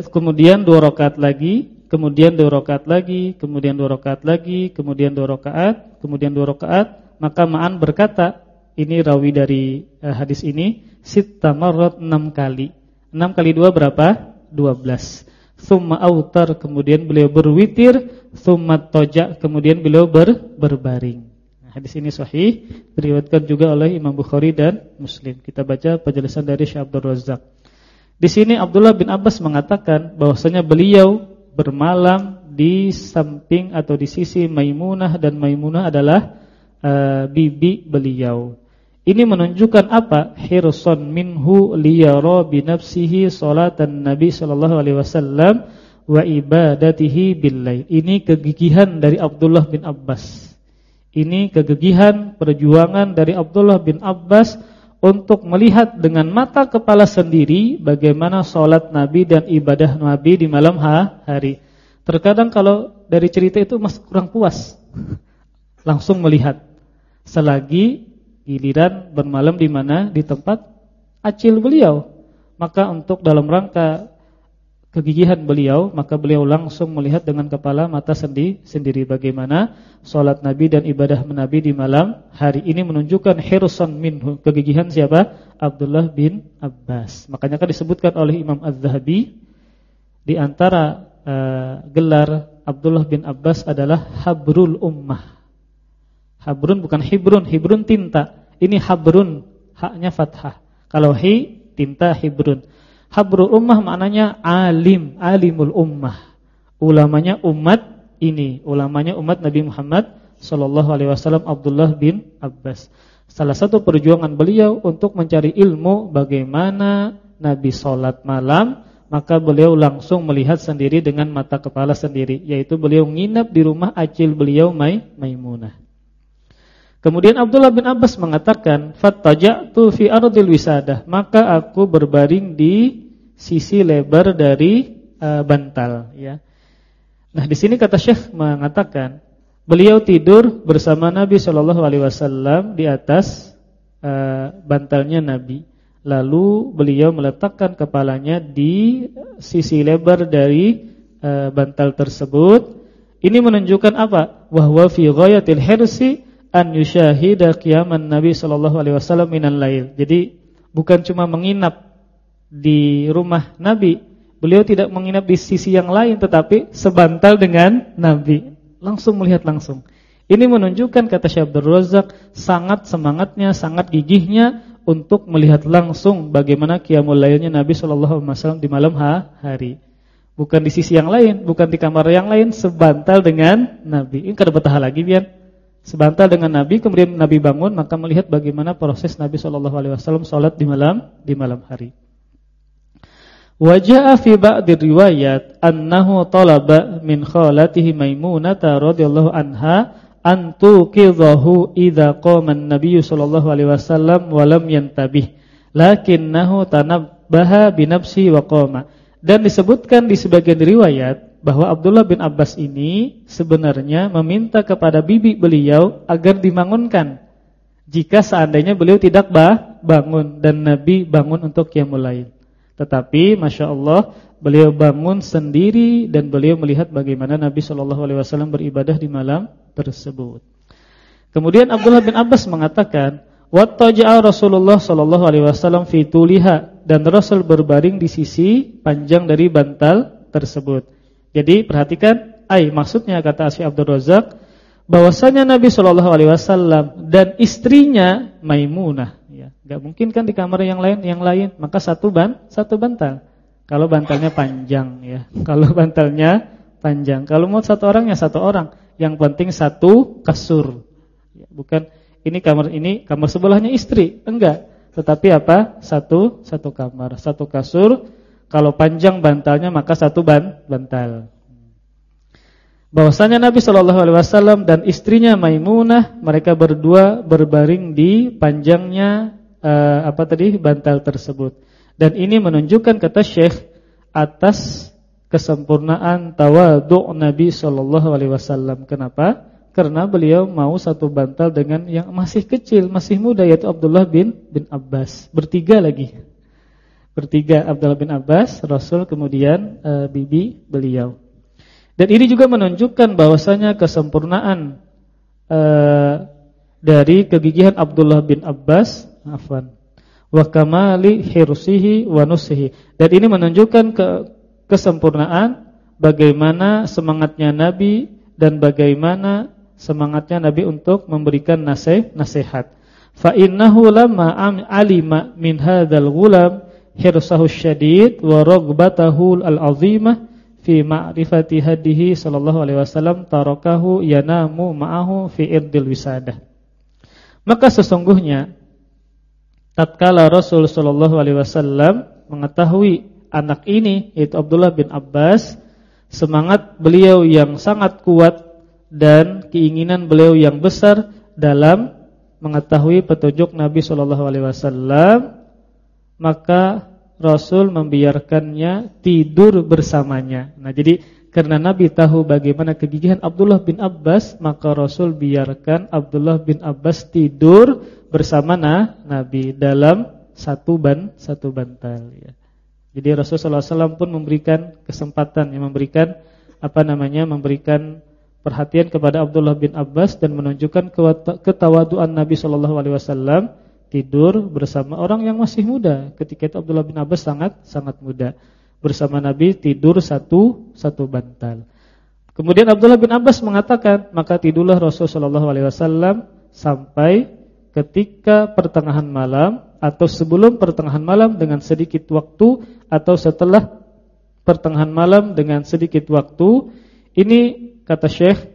kemudian dua rakaat lagi, kemudian dua rakaat lagi, kemudian dua rakaat lagi, kemudian dua rakaat, kemudian dua rakaat. Maka Ma'an berkata, ini rawi dari uh, hadis ini, sitta marrat enam kali. Enam kali dua berapa? Dua belas. Thumma autar, kemudian beliau berwitir, thumma toja, kemudian beliau ber, berbaring. Hadis ini sahih, diriwayatkan juga oleh Imam Bukhari dan Muslim. Kita baca penjelasan dari Syekh Abdul Razak. Di sini Abdullah bin Abbas mengatakan bahwasanya beliau bermalam di samping atau di sisi Maimunah dan Maimunah adalah uh, bibi beliau. Ini menunjukkan apa? Hirson minhu liyara bi nafsihi salatan Nabi sallallahu alaihi wasallam wa ibadatihi billail. Ini kegigihan dari Abdullah bin Abbas ini kegigihan perjuangan dari Abdullah bin Abbas untuk melihat dengan mata kepala sendiri bagaimana sholat Nabi dan ibadah Nabi di malam hari. Terkadang kalau dari cerita itu masih kurang puas, langsung melihat. Selagi giliran bermalam di mana di tempat acil beliau. Maka untuk dalam rangka kegigihan beliau, maka beliau langsung melihat dengan kepala mata sendi sendiri bagaimana sholat Nabi dan ibadah Nabi di malam hari ini menunjukkan hirsan minhu, kegigihan siapa? Abdullah bin Abbas. Makanya kan disebutkan oleh Imam Az-Zahabi di antara uh, gelar Abdullah bin Abbas adalah Habrul Ummah. Habrun bukan Hibrun, Hibrun tinta. Ini Habrun, haknya fathah. Kalau hi tinta Hibrun. Habrul ummah maknanya alim, alimul ummah. Ulamanya umat ini, ulamanya umat Nabi Muhammad sallallahu alaihi wasallam Abdullah bin Abbas. Salah satu perjuangan beliau untuk mencari ilmu bagaimana Nabi sholat malam, maka beliau langsung melihat sendiri dengan mata kepala sendiri, yaitu beliau nginap di rumah acil beliau Mai Maimunah. Kemudian Abdullah bin Abbas mengatakan, "Fattaja'tu fi ardil wisadah." Maka aku berbaring di sisi lebar dari uh, bantal, ya. Nah, di sini kata Syekh mengatakan, beliau tidur bersama Nabi Shallallahu alaihi wasallam di atas uh, bantalnya Nabi. Lalu beliau meletakkan kepalanya di sisi lebar dari uh, bantal tersebut. Ini menunjukkan apa? Wahwa fi ghayatil hirsi an yushahida qiyaman Nabi sallallahu alaihi wasallam lail. Jadi bukan cuma menginap di rumah Nabi, beliau tidak menginap di sisi yang lain tetapi sebantal dengan Nabi, langsung melihat langsung. Ini menunjukkan kata Syekh Abdul Razak sangat semangatnya, sangat gigihnya untuk melihat langsung bagaimana qiyamul lailnya Nabi sallallahu alaihi wasallam di malam hari. Bukan di sisi yang lain, bukan di kamar yang lain, sebantal dengan Nabi. Ini kada betah lagi biar sebantal dengan Nabi, kemudian Nabi bangun maka melihat bagaimana proses Nabi Shallallahu alaihi wasallam salat di malam di malam hari. Wajah fi ba'd riwayat annahu talaba min khalatihi Maimunah radhiyallahu anha an tuqidhahu idza qama an-nabiy sallallahu alaihi wasallam wa lam yantabih lakinnahu tanabbaha bi nafsi wa qama dan disebutkan di sebagian riwayat bahwa Abdullah bin Abbas ini sebenarnya meminta kepada bibi beliau agar dibangunkan jika seandainya beliau tidak bah, bangun dan Nabi bangun untuk qiyamul lail. Tetapi masya Allah beliau bangun sendiri dan beliau melihat bagaimana Nabi Shallallahu Alaihi Wasallam beribadah di malam tersebut. Kemudian Abdullah bin Abbas mengatakan, Wattaja'a Rasulullah Shallallahu Alaihi Wasallam fituliha dan Rasul berbaring di sisi panjang dari bantal tersebut. Jadi perhatikan, ai maksudnya kata Asy Abdul Razak bahwasanya Nabi Shallallahu alaihi wasallam dan istrinya Maimunah ya. Enggak mungkin kan di kamar yang lain yang lain, maka satu ban, satu bantal. Kalau bantalnya panjang ya. Kalau bantalnya panjang. Kalau mau satu orang ya satu orang. Yang penting satu kasur. Ya, bukan ini kamar ini kamar sebelahnya istri, enggak. Tetapi apa? Satu satu kamar, satu kasur kalau panjang bantalnya maka satu ban bantal. Bahwasanya Nabi Shallallahu Alaihi Wasallam dan istrinya Maimunah mereka berdua berbaring di panjangnya uh, apa tadi bantal tersebut. Dan ini menunjukkan kata Syekh atas kesempurnaan tawadhu Nabi Shallallahu Alaihi Wasallam. Kenapa? Karena beliau mau satu bantal dengan yang masih kecil, masih muda yaitu Abdullah bin bin Abbas. Bertiga lagi bertiga Abdullah bin Abbas, Rasul kemudian e, bibi beliau. Dan ini juga menunjukkan bahwasanya kesempurnaan e, dari kegigihan Abdullah bin Abbas, afwan, wa kamali hirsihi wa nusihi. Dan ini menunjukkan ke kesempurnaan bagaimana semangatnya Nabi dan bagaimana semangatnya Nabi untuk memberikan nasihat. Fa innahu lamma alima min hadzal ghulam hirsahu syadid wa ragbatahu al-azimah fi ma'rifati hadihi sallallahu alaihi wasallam tarakahu yanamu ma'ahu fi irdil wisadah. Maka sesungguhnya tatkala Rasul sallallahu alaihi wasallam mengetahui anak ini yaitu Abdullah bin Abbas semangat beliau yang sangat kuat dan keinginan beliau yang besar dalam mengetahui petunjuk Nabi sallallahu alaihi wasallam maka Rasul membiarkannya tidur bersamanya. Nah, jadi karena Nabi tahu bagaimana kegigihan Abdullah bin Abbas, maka Rasul biarkan Abdullah bin Abbas tidur bersama Nabi dalam satu ban satu bantal ya. Jadi Rasulullah SAW pun memberikan kesempatan yang memberikan apa namanya memberikan perhatian kepada Abdullah bin Abbas dan menunjukkan ketawaduan Nabi Shallallahu alaihi wasallam tidur bersama orang yang masih muda. Ketika itu Abdullah bin Abbas sangat sangat muda. Bersama Nabi tidur satu satu bantal. Kemudian Abdullah bin Abbas mengatakan, maka tidurlah Rasulullah SAW sampai ketika pertengahan malam atau sebelum pertengahan malam dengan sedikit waktu atau setelah pertengahan malam dengan sedikit waktu. Ini kata Syekh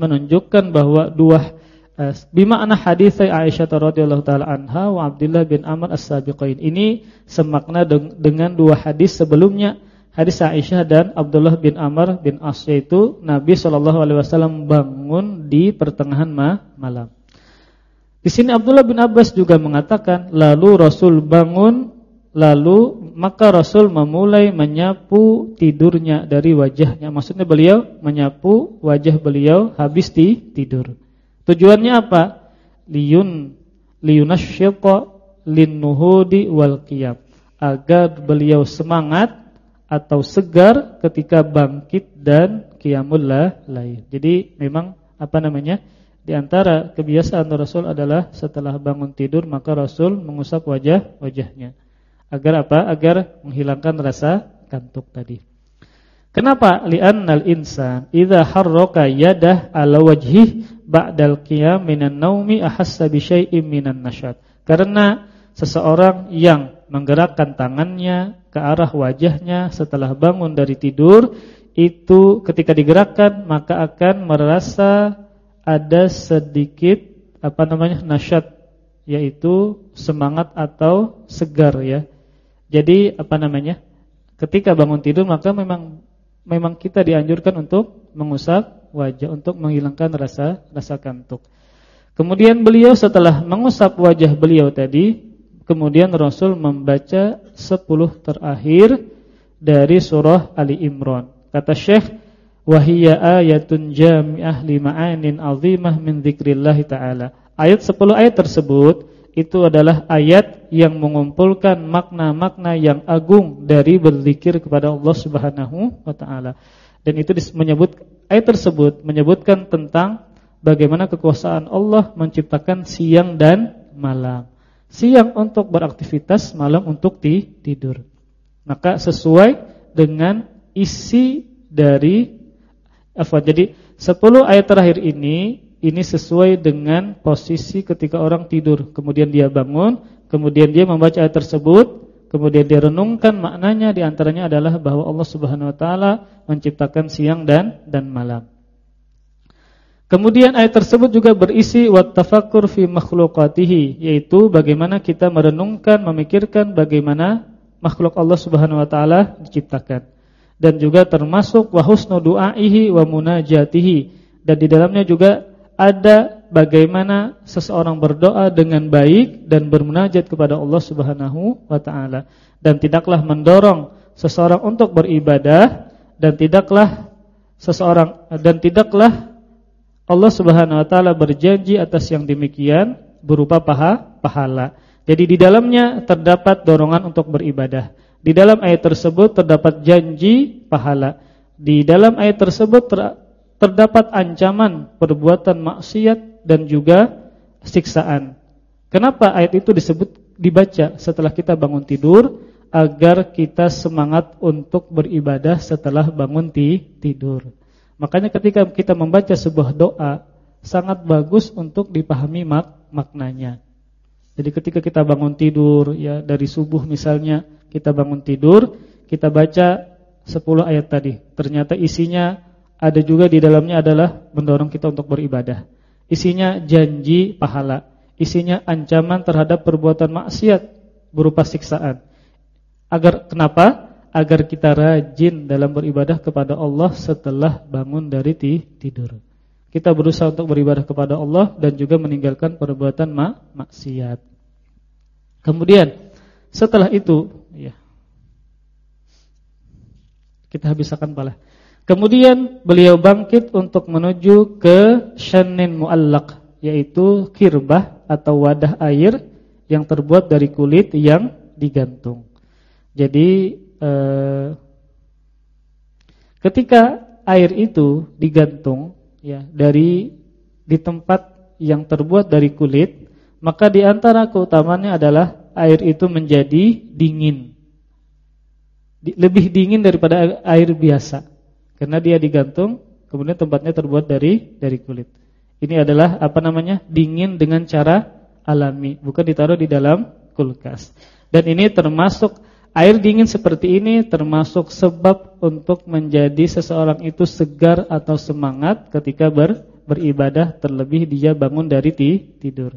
menunjukkan bahwa dua uh, bimakna hadis Aisyah radhiyallahu taala anha wa Abdullah bin Amr as-Sabiqain. Ini semakna dengan dua hadis sebelumnya hadis Aisyah dan Abdullah bin Amr bin As yaitu Nabi Shallallahu alaihi wasallam bangun di pertengahan ma malam. Di sini Abdullah bin Abbas juga mengatakan lalu Rasul bangun lalu maka Rasul memulai menyapu tidurnya dari wajahnya. Maksudnya beliau menyapu wajah beliau habis di tidur. Tujuannya apa? Liyun liyunasyiqa linnuhudi wal qiyam. Agar beliau semangat atau segar ketika bangkit dan qiyamul lail. Jadi memang apa namanya? Di antara kebiasaan Rasul adalah setelah bangun tidur maka Rasul mengusap wajah wajahnya. Agar apa? Agar menghilangkan rasa kantuk tadi. Kenapa? Li'annal insan idza harraka yadah ala wajhi ba'dal qiyam minan naumi ahassa bi syai'in minan nasyad. Karena seseorang yang menggerakkan tangannya ke arah wajahnya setelah bangun dari tidur itu ketika digerakkan maka akan merasa ada sedikit apa namanya nasyat yaitu semangat atau segar ya. Jadi apa namanya? Ketika bangun tidur maka memang memang kita dianjurkan untuk mengusap wajah untuk menghilangkan rasa rasa kantuk. Kemudian beliau setelah mengusap wajah beliau tadi Kemudian Rasul membaca 10 terakhir dari surah Ali Imran. Kata Syekh, "Wahiyya ayatun jami'ah li ma'anin 'azimah min dzikrillah taala." Ayat 10 ayat tersebut itu adalah ayat yang mengumpulkan makna-makna yang agung dari berzikir kepada Allah Subhanahu wa taala. Dan itu menyebut ayat tersebut menyebutkan tentang bagaimana kekuasaan Allah menciptakan siang dan malam siang untuk beraktivitas, malam untuk tidur. Maka sesuai dengan isi dari apa? Jadi 10 ayat terakhir ini ini sesuai dengan posisi ketika orang tidur. Kemudian dia bangun, kemudian dia membaca ayat tersebut, kemudian dia renungkan maknanya di antaranya adalah bahwa Allah Subhanahu wa taala menciptakan siang dan dan malam. Kemudian ayat tersebut juga berisi wattafakkur fi makhluqatihi yaitu bagaimana kita merenungkan, memikirkan bagaimana makhluk Allah Subhanahu wa taala diciptakan. Dan juga termasuk wa husnu du'aihi wa munajatihi dan di dalamnya juga ada bagaimana seseorang berdoa dengan baik dan bermunajat kepada Allah Subhanahu wa taala dan tidaklah mendorong seseorang untuk beribadah dan tidaklah seseorang dan tidaklah Allah Subhanahu wa taala berjanji atas yang demikian berupa paha, pahala. Jadi di dalamnya terdapat dorongan untuk beribadah. Di dalam ayat tersebut terdapat janji pahala. Di dalam ayat tersebut ter, terdapat ancaman perbuatan maksiat dan juga siksaan. Kenapa ayat itu disebut dibaca setelah kita bangun tidur agar kita semangat untuk beribadah setelah bangun tidur. Makanya ketika kita membaca sebuah doa sangat bagus untuk dipahami mak maknanya. Jadi ketika kita bangun tidur ya dari subuh misalnya kita bangun tidur, kita baca 10 ayat tadi. Ternyata isinya ada juga di dalamnya adalah mendorong kita untuk beribadah. Isinya janji pahala, isinya ancaman terhadap perbuatan maksiat berupa siksaan. Agar kenapa? agar kita rajin dalam beribadah kepada Allah setelah bangun dari tidur. Kita berusaha untuk beribadah kepada Allah dan juga meninggalkan perbuatan mak maksiat. Kemudian setelah itu, ya, kita habiskan pala. Kemudian beliau bangkit untuk menuju ke syanin muallaq, yaitu kirbah atau wadah air yang terbuat dari kulit yang digantung. Jadi eh, ketika air itu digantung ya dari di tempat yang terbuat dari kulit, maka di antara keutamaannya adalah air itu menjadi dingin. Lebih dingin daripada air biasa. Karena dia digantung, kemudian tempatnya terbuat dari dari kulit. Ini adalah apa namanya? dingin dengan cara alami, bukan ditaruh di dalam kulkas. Dan ini termasuk air dingin seperti ini termasuk sebab untuk menjadi seseorang itu segar atau semangat ketika ber, beribadah terlebih dia bangun dari tidur.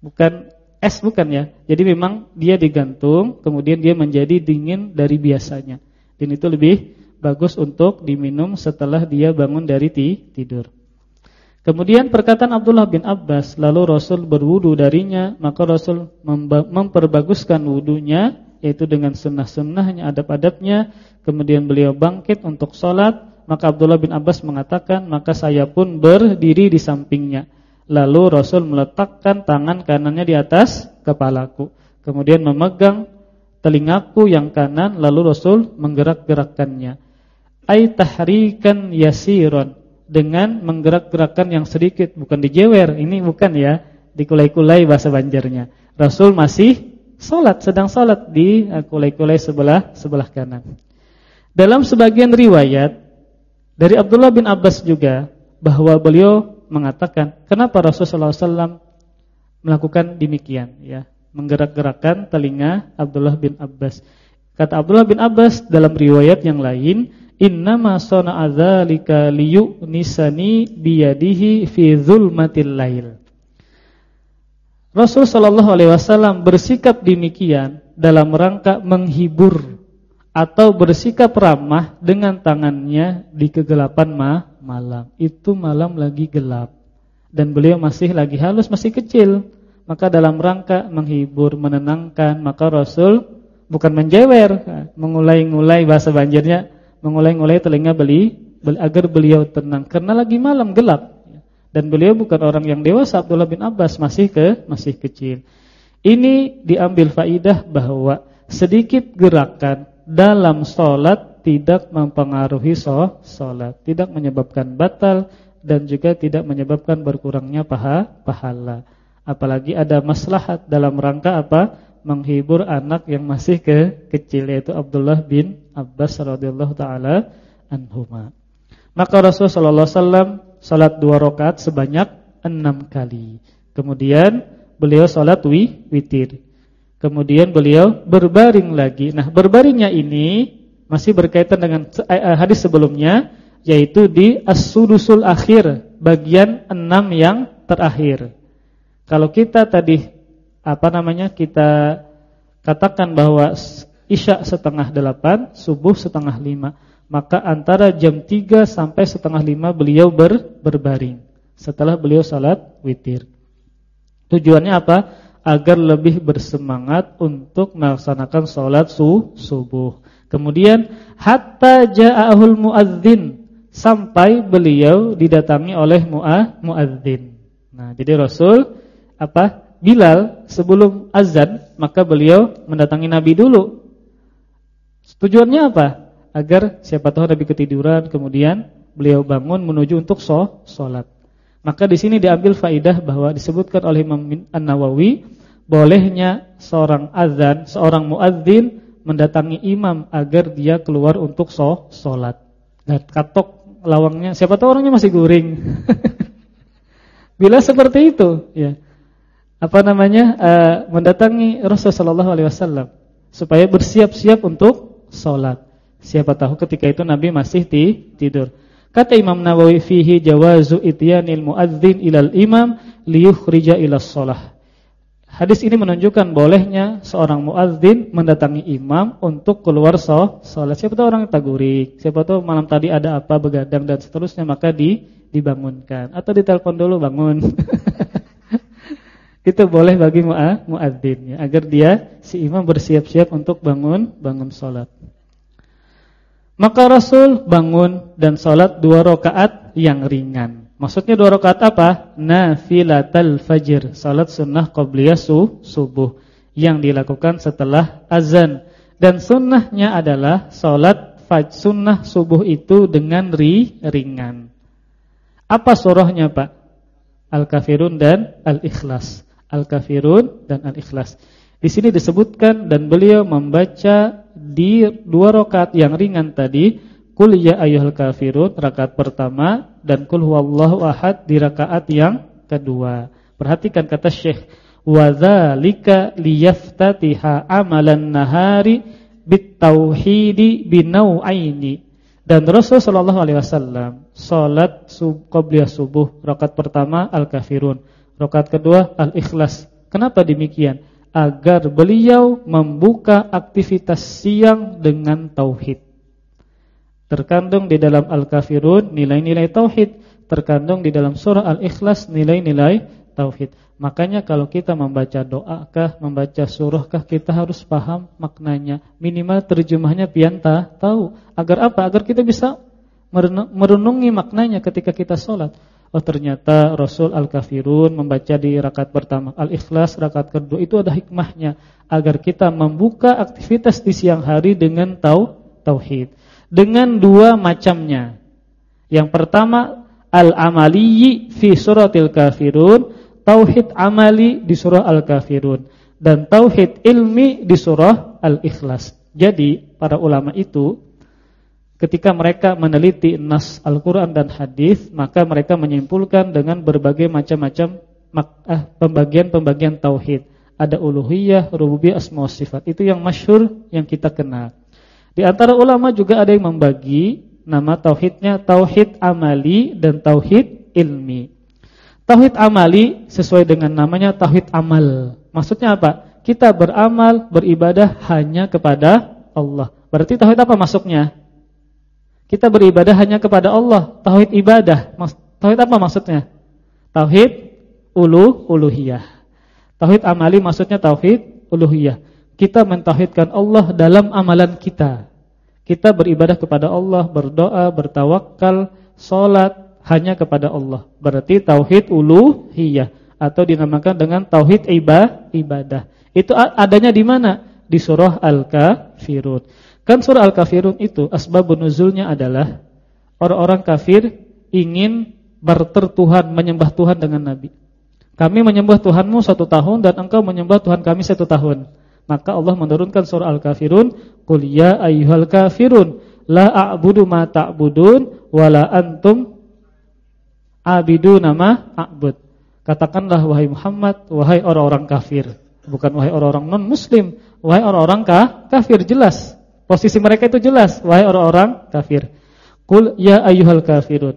Bukan es bukan ya. Jadi memang dia digantung kemudian dia menjadi dingin dari biasanya. Dan itu lebih bagus untuk diminum setelah dia bangun dari tidur. Kemudian perkataan Abdullah bin Abbas, lalu Rasul berwudu darinya, maka Rasul memperbaguskan wudunya, yaitu dengan sunnah-sunnahnya, adab-adabnya. Kemudian beliau bangkit untuk sholat, maka Abdullah bin Abbas mengatakan, maka saya pun berdiri di sampingnya. Lalu Rasul meletakkan tangan kanannya di atas kepalaku, kemudian memegang telingaku yang kanan, lalu Rasul menggerak-gerakkannya. Ay tahrikan yasiron dengan menggerak-gerakkan yang sedikit, bukan dijewer. Ini bukan ya, dikulai-kulai bahasa Banjarnya. Rasul masih salat, sedang salat di eh, kulai-kulai sebelah sebelah kanan. Dalam sebagian riwayat dari Abdullah bin Abbas juga bahwa beliau mengatakan, kenapa Rasulullah SAW melakukan demikian ya, menggerak-gerakkan telinga Abdullah bin Abbas. Kata Abdullah bin Abbas dalam riwayat yang lain, Innama sana'a dzalika liyunisani biyadihi fi zulmatil lail. Rasul sallallahu alaihi wasallam bersikap demikian dalam rangka menghibur atau bersikap ramah dengan tangannya di kegelapan ma malam. Itu malam lagi gelap dan beliau masih lagi halus, masih kecil. Maka dalam rangka menghibur, menenangkan, maka Rasul bukan menjewer, mengulai-ngulai bahasa banjirnya mengulai-ngulai telinga beli, beli agar beliau tenang karena lagi malam gelap. Dan beliau bukan orang yang dewasa Abdullah bin Abbas masih ke masih kecil. Ini diambil faidah bahwa sedikit gerakan dalam sholat tidak mempengaruhi sholat, tidak menyebabkan batal dan juga tidak menyebabkan berkurangnya paha, pahala. Apalagi ada maslahat dalam rangka apa? menghibur anak yang masih ke kecil yaitu Abdullah bin Abbas radhiyallahu taala anhuma. Maka Rasulullah sallallahu alaihi wasallam salat dua rakaat sebanyak enam kali. Kemudian beliau salat wi witir. Kemudian beliau berbaring lagi. Nah, berbaringnya ini masih berkaitan dengan eh, eh, hadis sebelumnya yaitu di as-sudusul akhir, bagian enam yang terakhir. Kalau kita tadi apa namanya kita katakan bahwa isya setengah delapan, subuh setengah lima, maka antara jam tiga sampai setengah lima beliau ber, berbaring setelah beliau salat witir. Tujuannya apa? Agar lebih bersemangat untuk melaksanakan salat su, subuh. Kemudian hatta ja'ahul muadzin sampai beliau didatangi oleh muadzin. Nah, jadi Rasul apa? Bilal sebelum azan maka beliau mendatangi Nabi dulu. Tujuannya apa? Agar siapa tahu Nabi ketiduran kemudian beliau bangun menuju untuk sholat. Maka di sini diambil faidah bahwa disebutkan oleh Imam An-Nawawi bolehnya seorang azan, seorang muadzin mendatangi imam agar dia keluar untuk sholat. Dan katok lawangnya, siapa tahu orangnya masih guring. Bila seperti itu, ya apa namanya uh, mendatangi Rasulullah SAW supaya bersiap-siap untuk sholat. Siapa tahu ketika itu Nabi masih di, tidur. Kata Imam Nawawi fihi jawazu ityanil muadzin ilal imam liyukhrija ilas sholah. Hadis ini menunjukkan bolehnya seorang muadzin mendatangi imam untuk keluar sholat. Siapa tahu orang tagurik, siapa tahu malam tadi ada apa begadang dan seterusnya maka di dibangunkan atau ditelepon dulu bangun. Itu boleh bagi muadzin ya, agar dia si imam bersiap-siap untuk bangun bangun salat. Maka Rasul bangun dan salat dua rakaat yang ringan. Maksudnya dua rakaat apa? Nafilatul fajr, salat sunnah qabliyah su, subuh yang dilakukan setelah azan. Dan sunnahnya adalah salat fajr sunnah subuh itu dengan ri, ringan. Apa surahnya Pak? Al-Kafirun dan Al-Ikhlas. Al-Kafirun dan Al-Ikhlas. Di sini disebutkan dan beliau membaca di dua rakaat yang ringan tadi, Qul ya ayyuhal kafirun rakaat pertama dan Qul huwallahu ahad di rakaat yang kedua. Perhatikan kata Syekh, Wa dzalika liyaftatiha amalan nahari bitauhidi binau'aini. Dan Rasul sallallahu alaihi wasallam salat sub qabliyah subuh rakaat pertama al-kafirun, rakaat kedua al-ikhlas. Kenapa demikian? Agar beliau membuka aktivitas siang dengan tauhid. Terkandung di dalam Al-Kafirun nilai-nilai tauhid, terkandung di dalam surah Al-Ikhlas nilai-nilai tauhid. Makanya kalau kita membaca doa kah, membaca surah kah, kita harus paham maknanya. Minimal terjemahnya pianta tahu. Agar apa? Agar kita bisa merenungi maknanya ketika kita sholat. Oh ternyata Rasul Al-Kafirun membaca di rakaat pertama Al-Ikhlas rakaat kedua itu ada hikmahnya agar kita membuka aktivitas di siang hari dengan tau tauhid dengan dua macamnya. Yang pertama al-amaliyyi fi suratil kafirun, tauhid amali di surah al-kafirun dan tauhid ilmi di surah al-ikhlas. Jadi para ulama itu ketika mereka meneliti nas Al-Qur'an dan hadis, maka mereka menyimpulkan dengan berbagai macam-macam eh, pembagian-pembagian tauhid. Ada uluhiyah, rububiyah, asma sifat. Itu yang masyhur yang kita kenal. Di antara ulama juga ada yang membagi nama tauhidnya tauhid amali dan tauhid ilmi. Tauhid amali sesuai dengan namanya tauhid amal. Maksudnya apa? Kita beramal, beribadah hanya kepada Allah. Berarti tauhid apa masuknya? Kita beribadah hanya kepada Allah. Tauhid ibadah. Tauhid apa maksudnya? Tauhid ulu uluhiyah. Tauhid amali maksudnya tauhid uluhiyah. Kita mentauhidkan Allah dalam amalan kita. Kita beribadah kepada Allah, berdoa, bertawakal, salat hanya kepada Allah. Berarti tauhid uluhiyah atau dinamakan dengan tauhid ibadah. Itu adanya di mana? Di surah Al-Kafirun. Kan surah Al-Kafirun itu asbabun nuzulnya adalah orang-orang kafir ingin bertertuhan menyembah Tuhan dengan Nabi. Kami menyembah Tuhanmu satu tahun dan engkau menyembah Tuhan kami satu tahun. Maka Allah menurunkan surah Al-Kafirun, "Qul ya ayyuhal kafirun, la a'budu ma ta'budun wa la antum abiduna ma a'bud." Katakanlah wahai Muhammad, wahai orang-orang kafir, bukan wahai orang-orang non-muslim, wahai orang-orang kafir jelas. Posisi mereka itu jelas, wahai orang-orang kafir. Qul ya ayyuhal kafirun,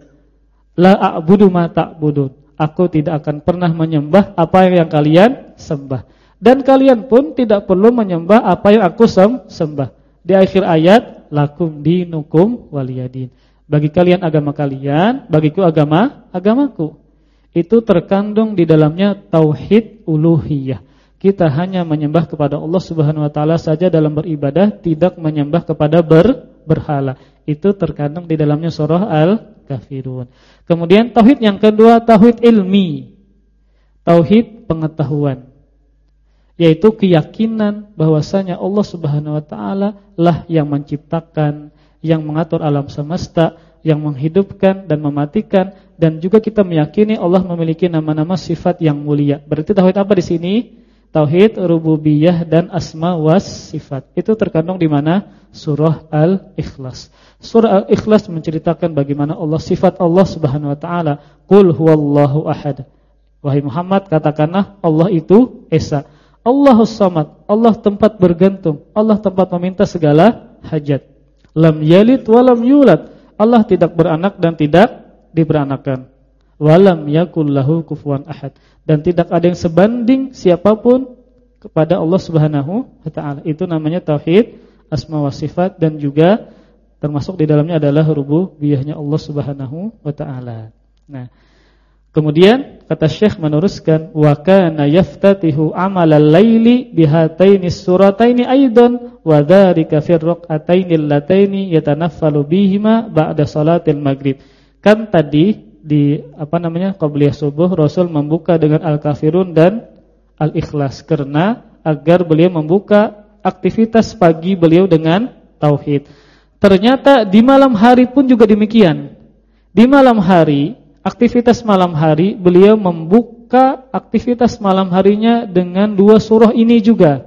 la a'budu ma ta'budun. Aku tidak akan pernah menyembah apa yang kalian sembah. Dan kalian pun tidak perlu menyembah apa yang aku sembah. Di akhir ayat, lakum dinukum waliyadin. Bagi kalian agama kalian, bagiku agama agamaku. Itu terkandung di dalamnya tauhid uluhiyah. Kita hanya menyembah kepada Allah Subhanahu wa taala saja dalam beribadah, tidak menyembah kepada ber, berhala. Itu terkandung di dalamnya surah Al-Kafirun. Kemudian tauhid yang kedua tauhid ilmi. Tauhid pengetahuan yaitu keyakinan bahwasanya Allah Subhanahu wa taala lah yang menciptakan, yang mengatur alam semesta, yang menghidupkan dan mematikan dan juga kita meyakini Allah memiliki nama-nama sifat yang mulia. Berarti tauhid apa di sini? Tauhid rububiyah dan asma was sifat. Itu terkandung di mana? Surah Al-Ikhlas. Surah Al-Ikhlas menceritakan bagaimana Allah sifat Allah Subhanahu wa taala, "Qul huwallahu ahad." Wahai Muhammad, katakanlah Allah itu esa. Allahus Samad, Allah tempat bergantung, Allah tempat meminta segala hajat. Lam yalid walam yulad. Allah tidak beranak dan tidak diberanakan. Walam yakul lahu kufuwan ahad. Dan tidak ada yang sebanding siapa pun kepada Allah Subhanahu wa taala. Itu namanya tauhid asma wa sifat dan juga termasuk di dalamnya adalah rububiyahnya Allah Subhanahu wa taala. Nah, Kemudian kata Syekh meneruskan wa kana yaftatihu amalal laili bihataini surataini aidan wa dzalika fi raq'ataini allataini yatanaffalu bihima ba'da salatil maghrib. Kan tadi di apa namanya qabliyah subuh Rasul membuka dengan Al-Kafirun dan Al-Ikhlas karena agar beliau membuka aktivitas pagi beliau dengan tauhid. Ternyata di malam hari pun juga demikian. Di malam hari aktivitas malam hari beliau membuka aktivitas malam harinya dengan dua surah ini juga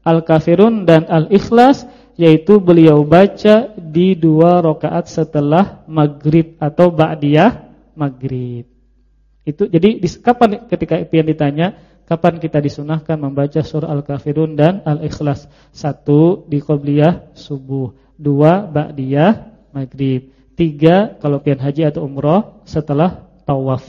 Al-Kafirun dan Al-Ikhlas yaitu beliau baca di dua rakaat setelah maghrib atau ba'diyah maghrib. Itu jadi di, kapan ketika pian ditanya kapan kita disunahkan membaca surah Al-Kafirun dan Al-Ikhlas? Satu di qobliyah subuh, dua ba'diyah maghrib, tiga kalau pian haji atau umroh setelah tawaf.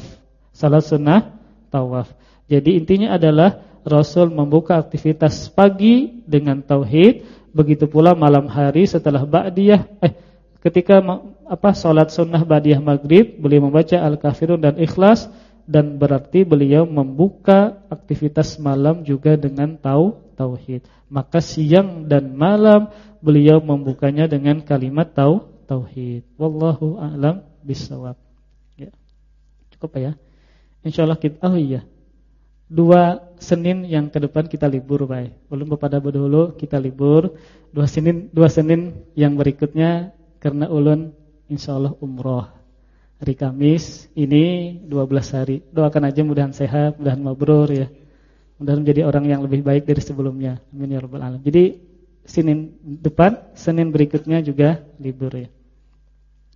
Salat sunnah tawaf. Jadi intinya adalah Rasul membuka aktivitas pagi dengan tauhid, begitu pula malam hari setelah ba'diyah eh ketika apa salat sunnah ba'diyah maghrib beliau membaca Al-Kafirun dan Ikhlas dan berarti beliau membuka aktivitas malam juga dengan tau tauhid. Maka siang dan malam beliau membukanya dengan kalimat tau tauhid. Wallahu a'lam bishawab. Ya. Cukup ya. Insyaallah kita oh iya. Dua Senin yang ke depan kita libur, baik. Belum pada dulu kita libur. Dua Senin dua Senin yang berikutnya karena ulun insyaallah umroh hari Kamis ini 12 hari. Doakan aja mudahan sehat, mudahan mabrur ya. Mudahan menjadi orang yang lebih baik dari sebelumnya. Amin ya rabbal alamin. Jadi Senin depan, Senin berikutnya juga libur ya.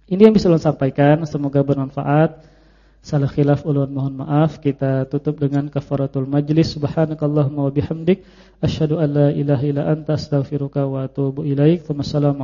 Ini yang bisa ulun sampaikan, semoga bermanfaat. Salah khilaf ulun mohon maaf. Kita tutup dengan kafaratul majlis. Subhanakallahumma wa bihamdik asyhadu an la ilaha illa anta astaghfiruka wa atubu ilaik. Wassalamu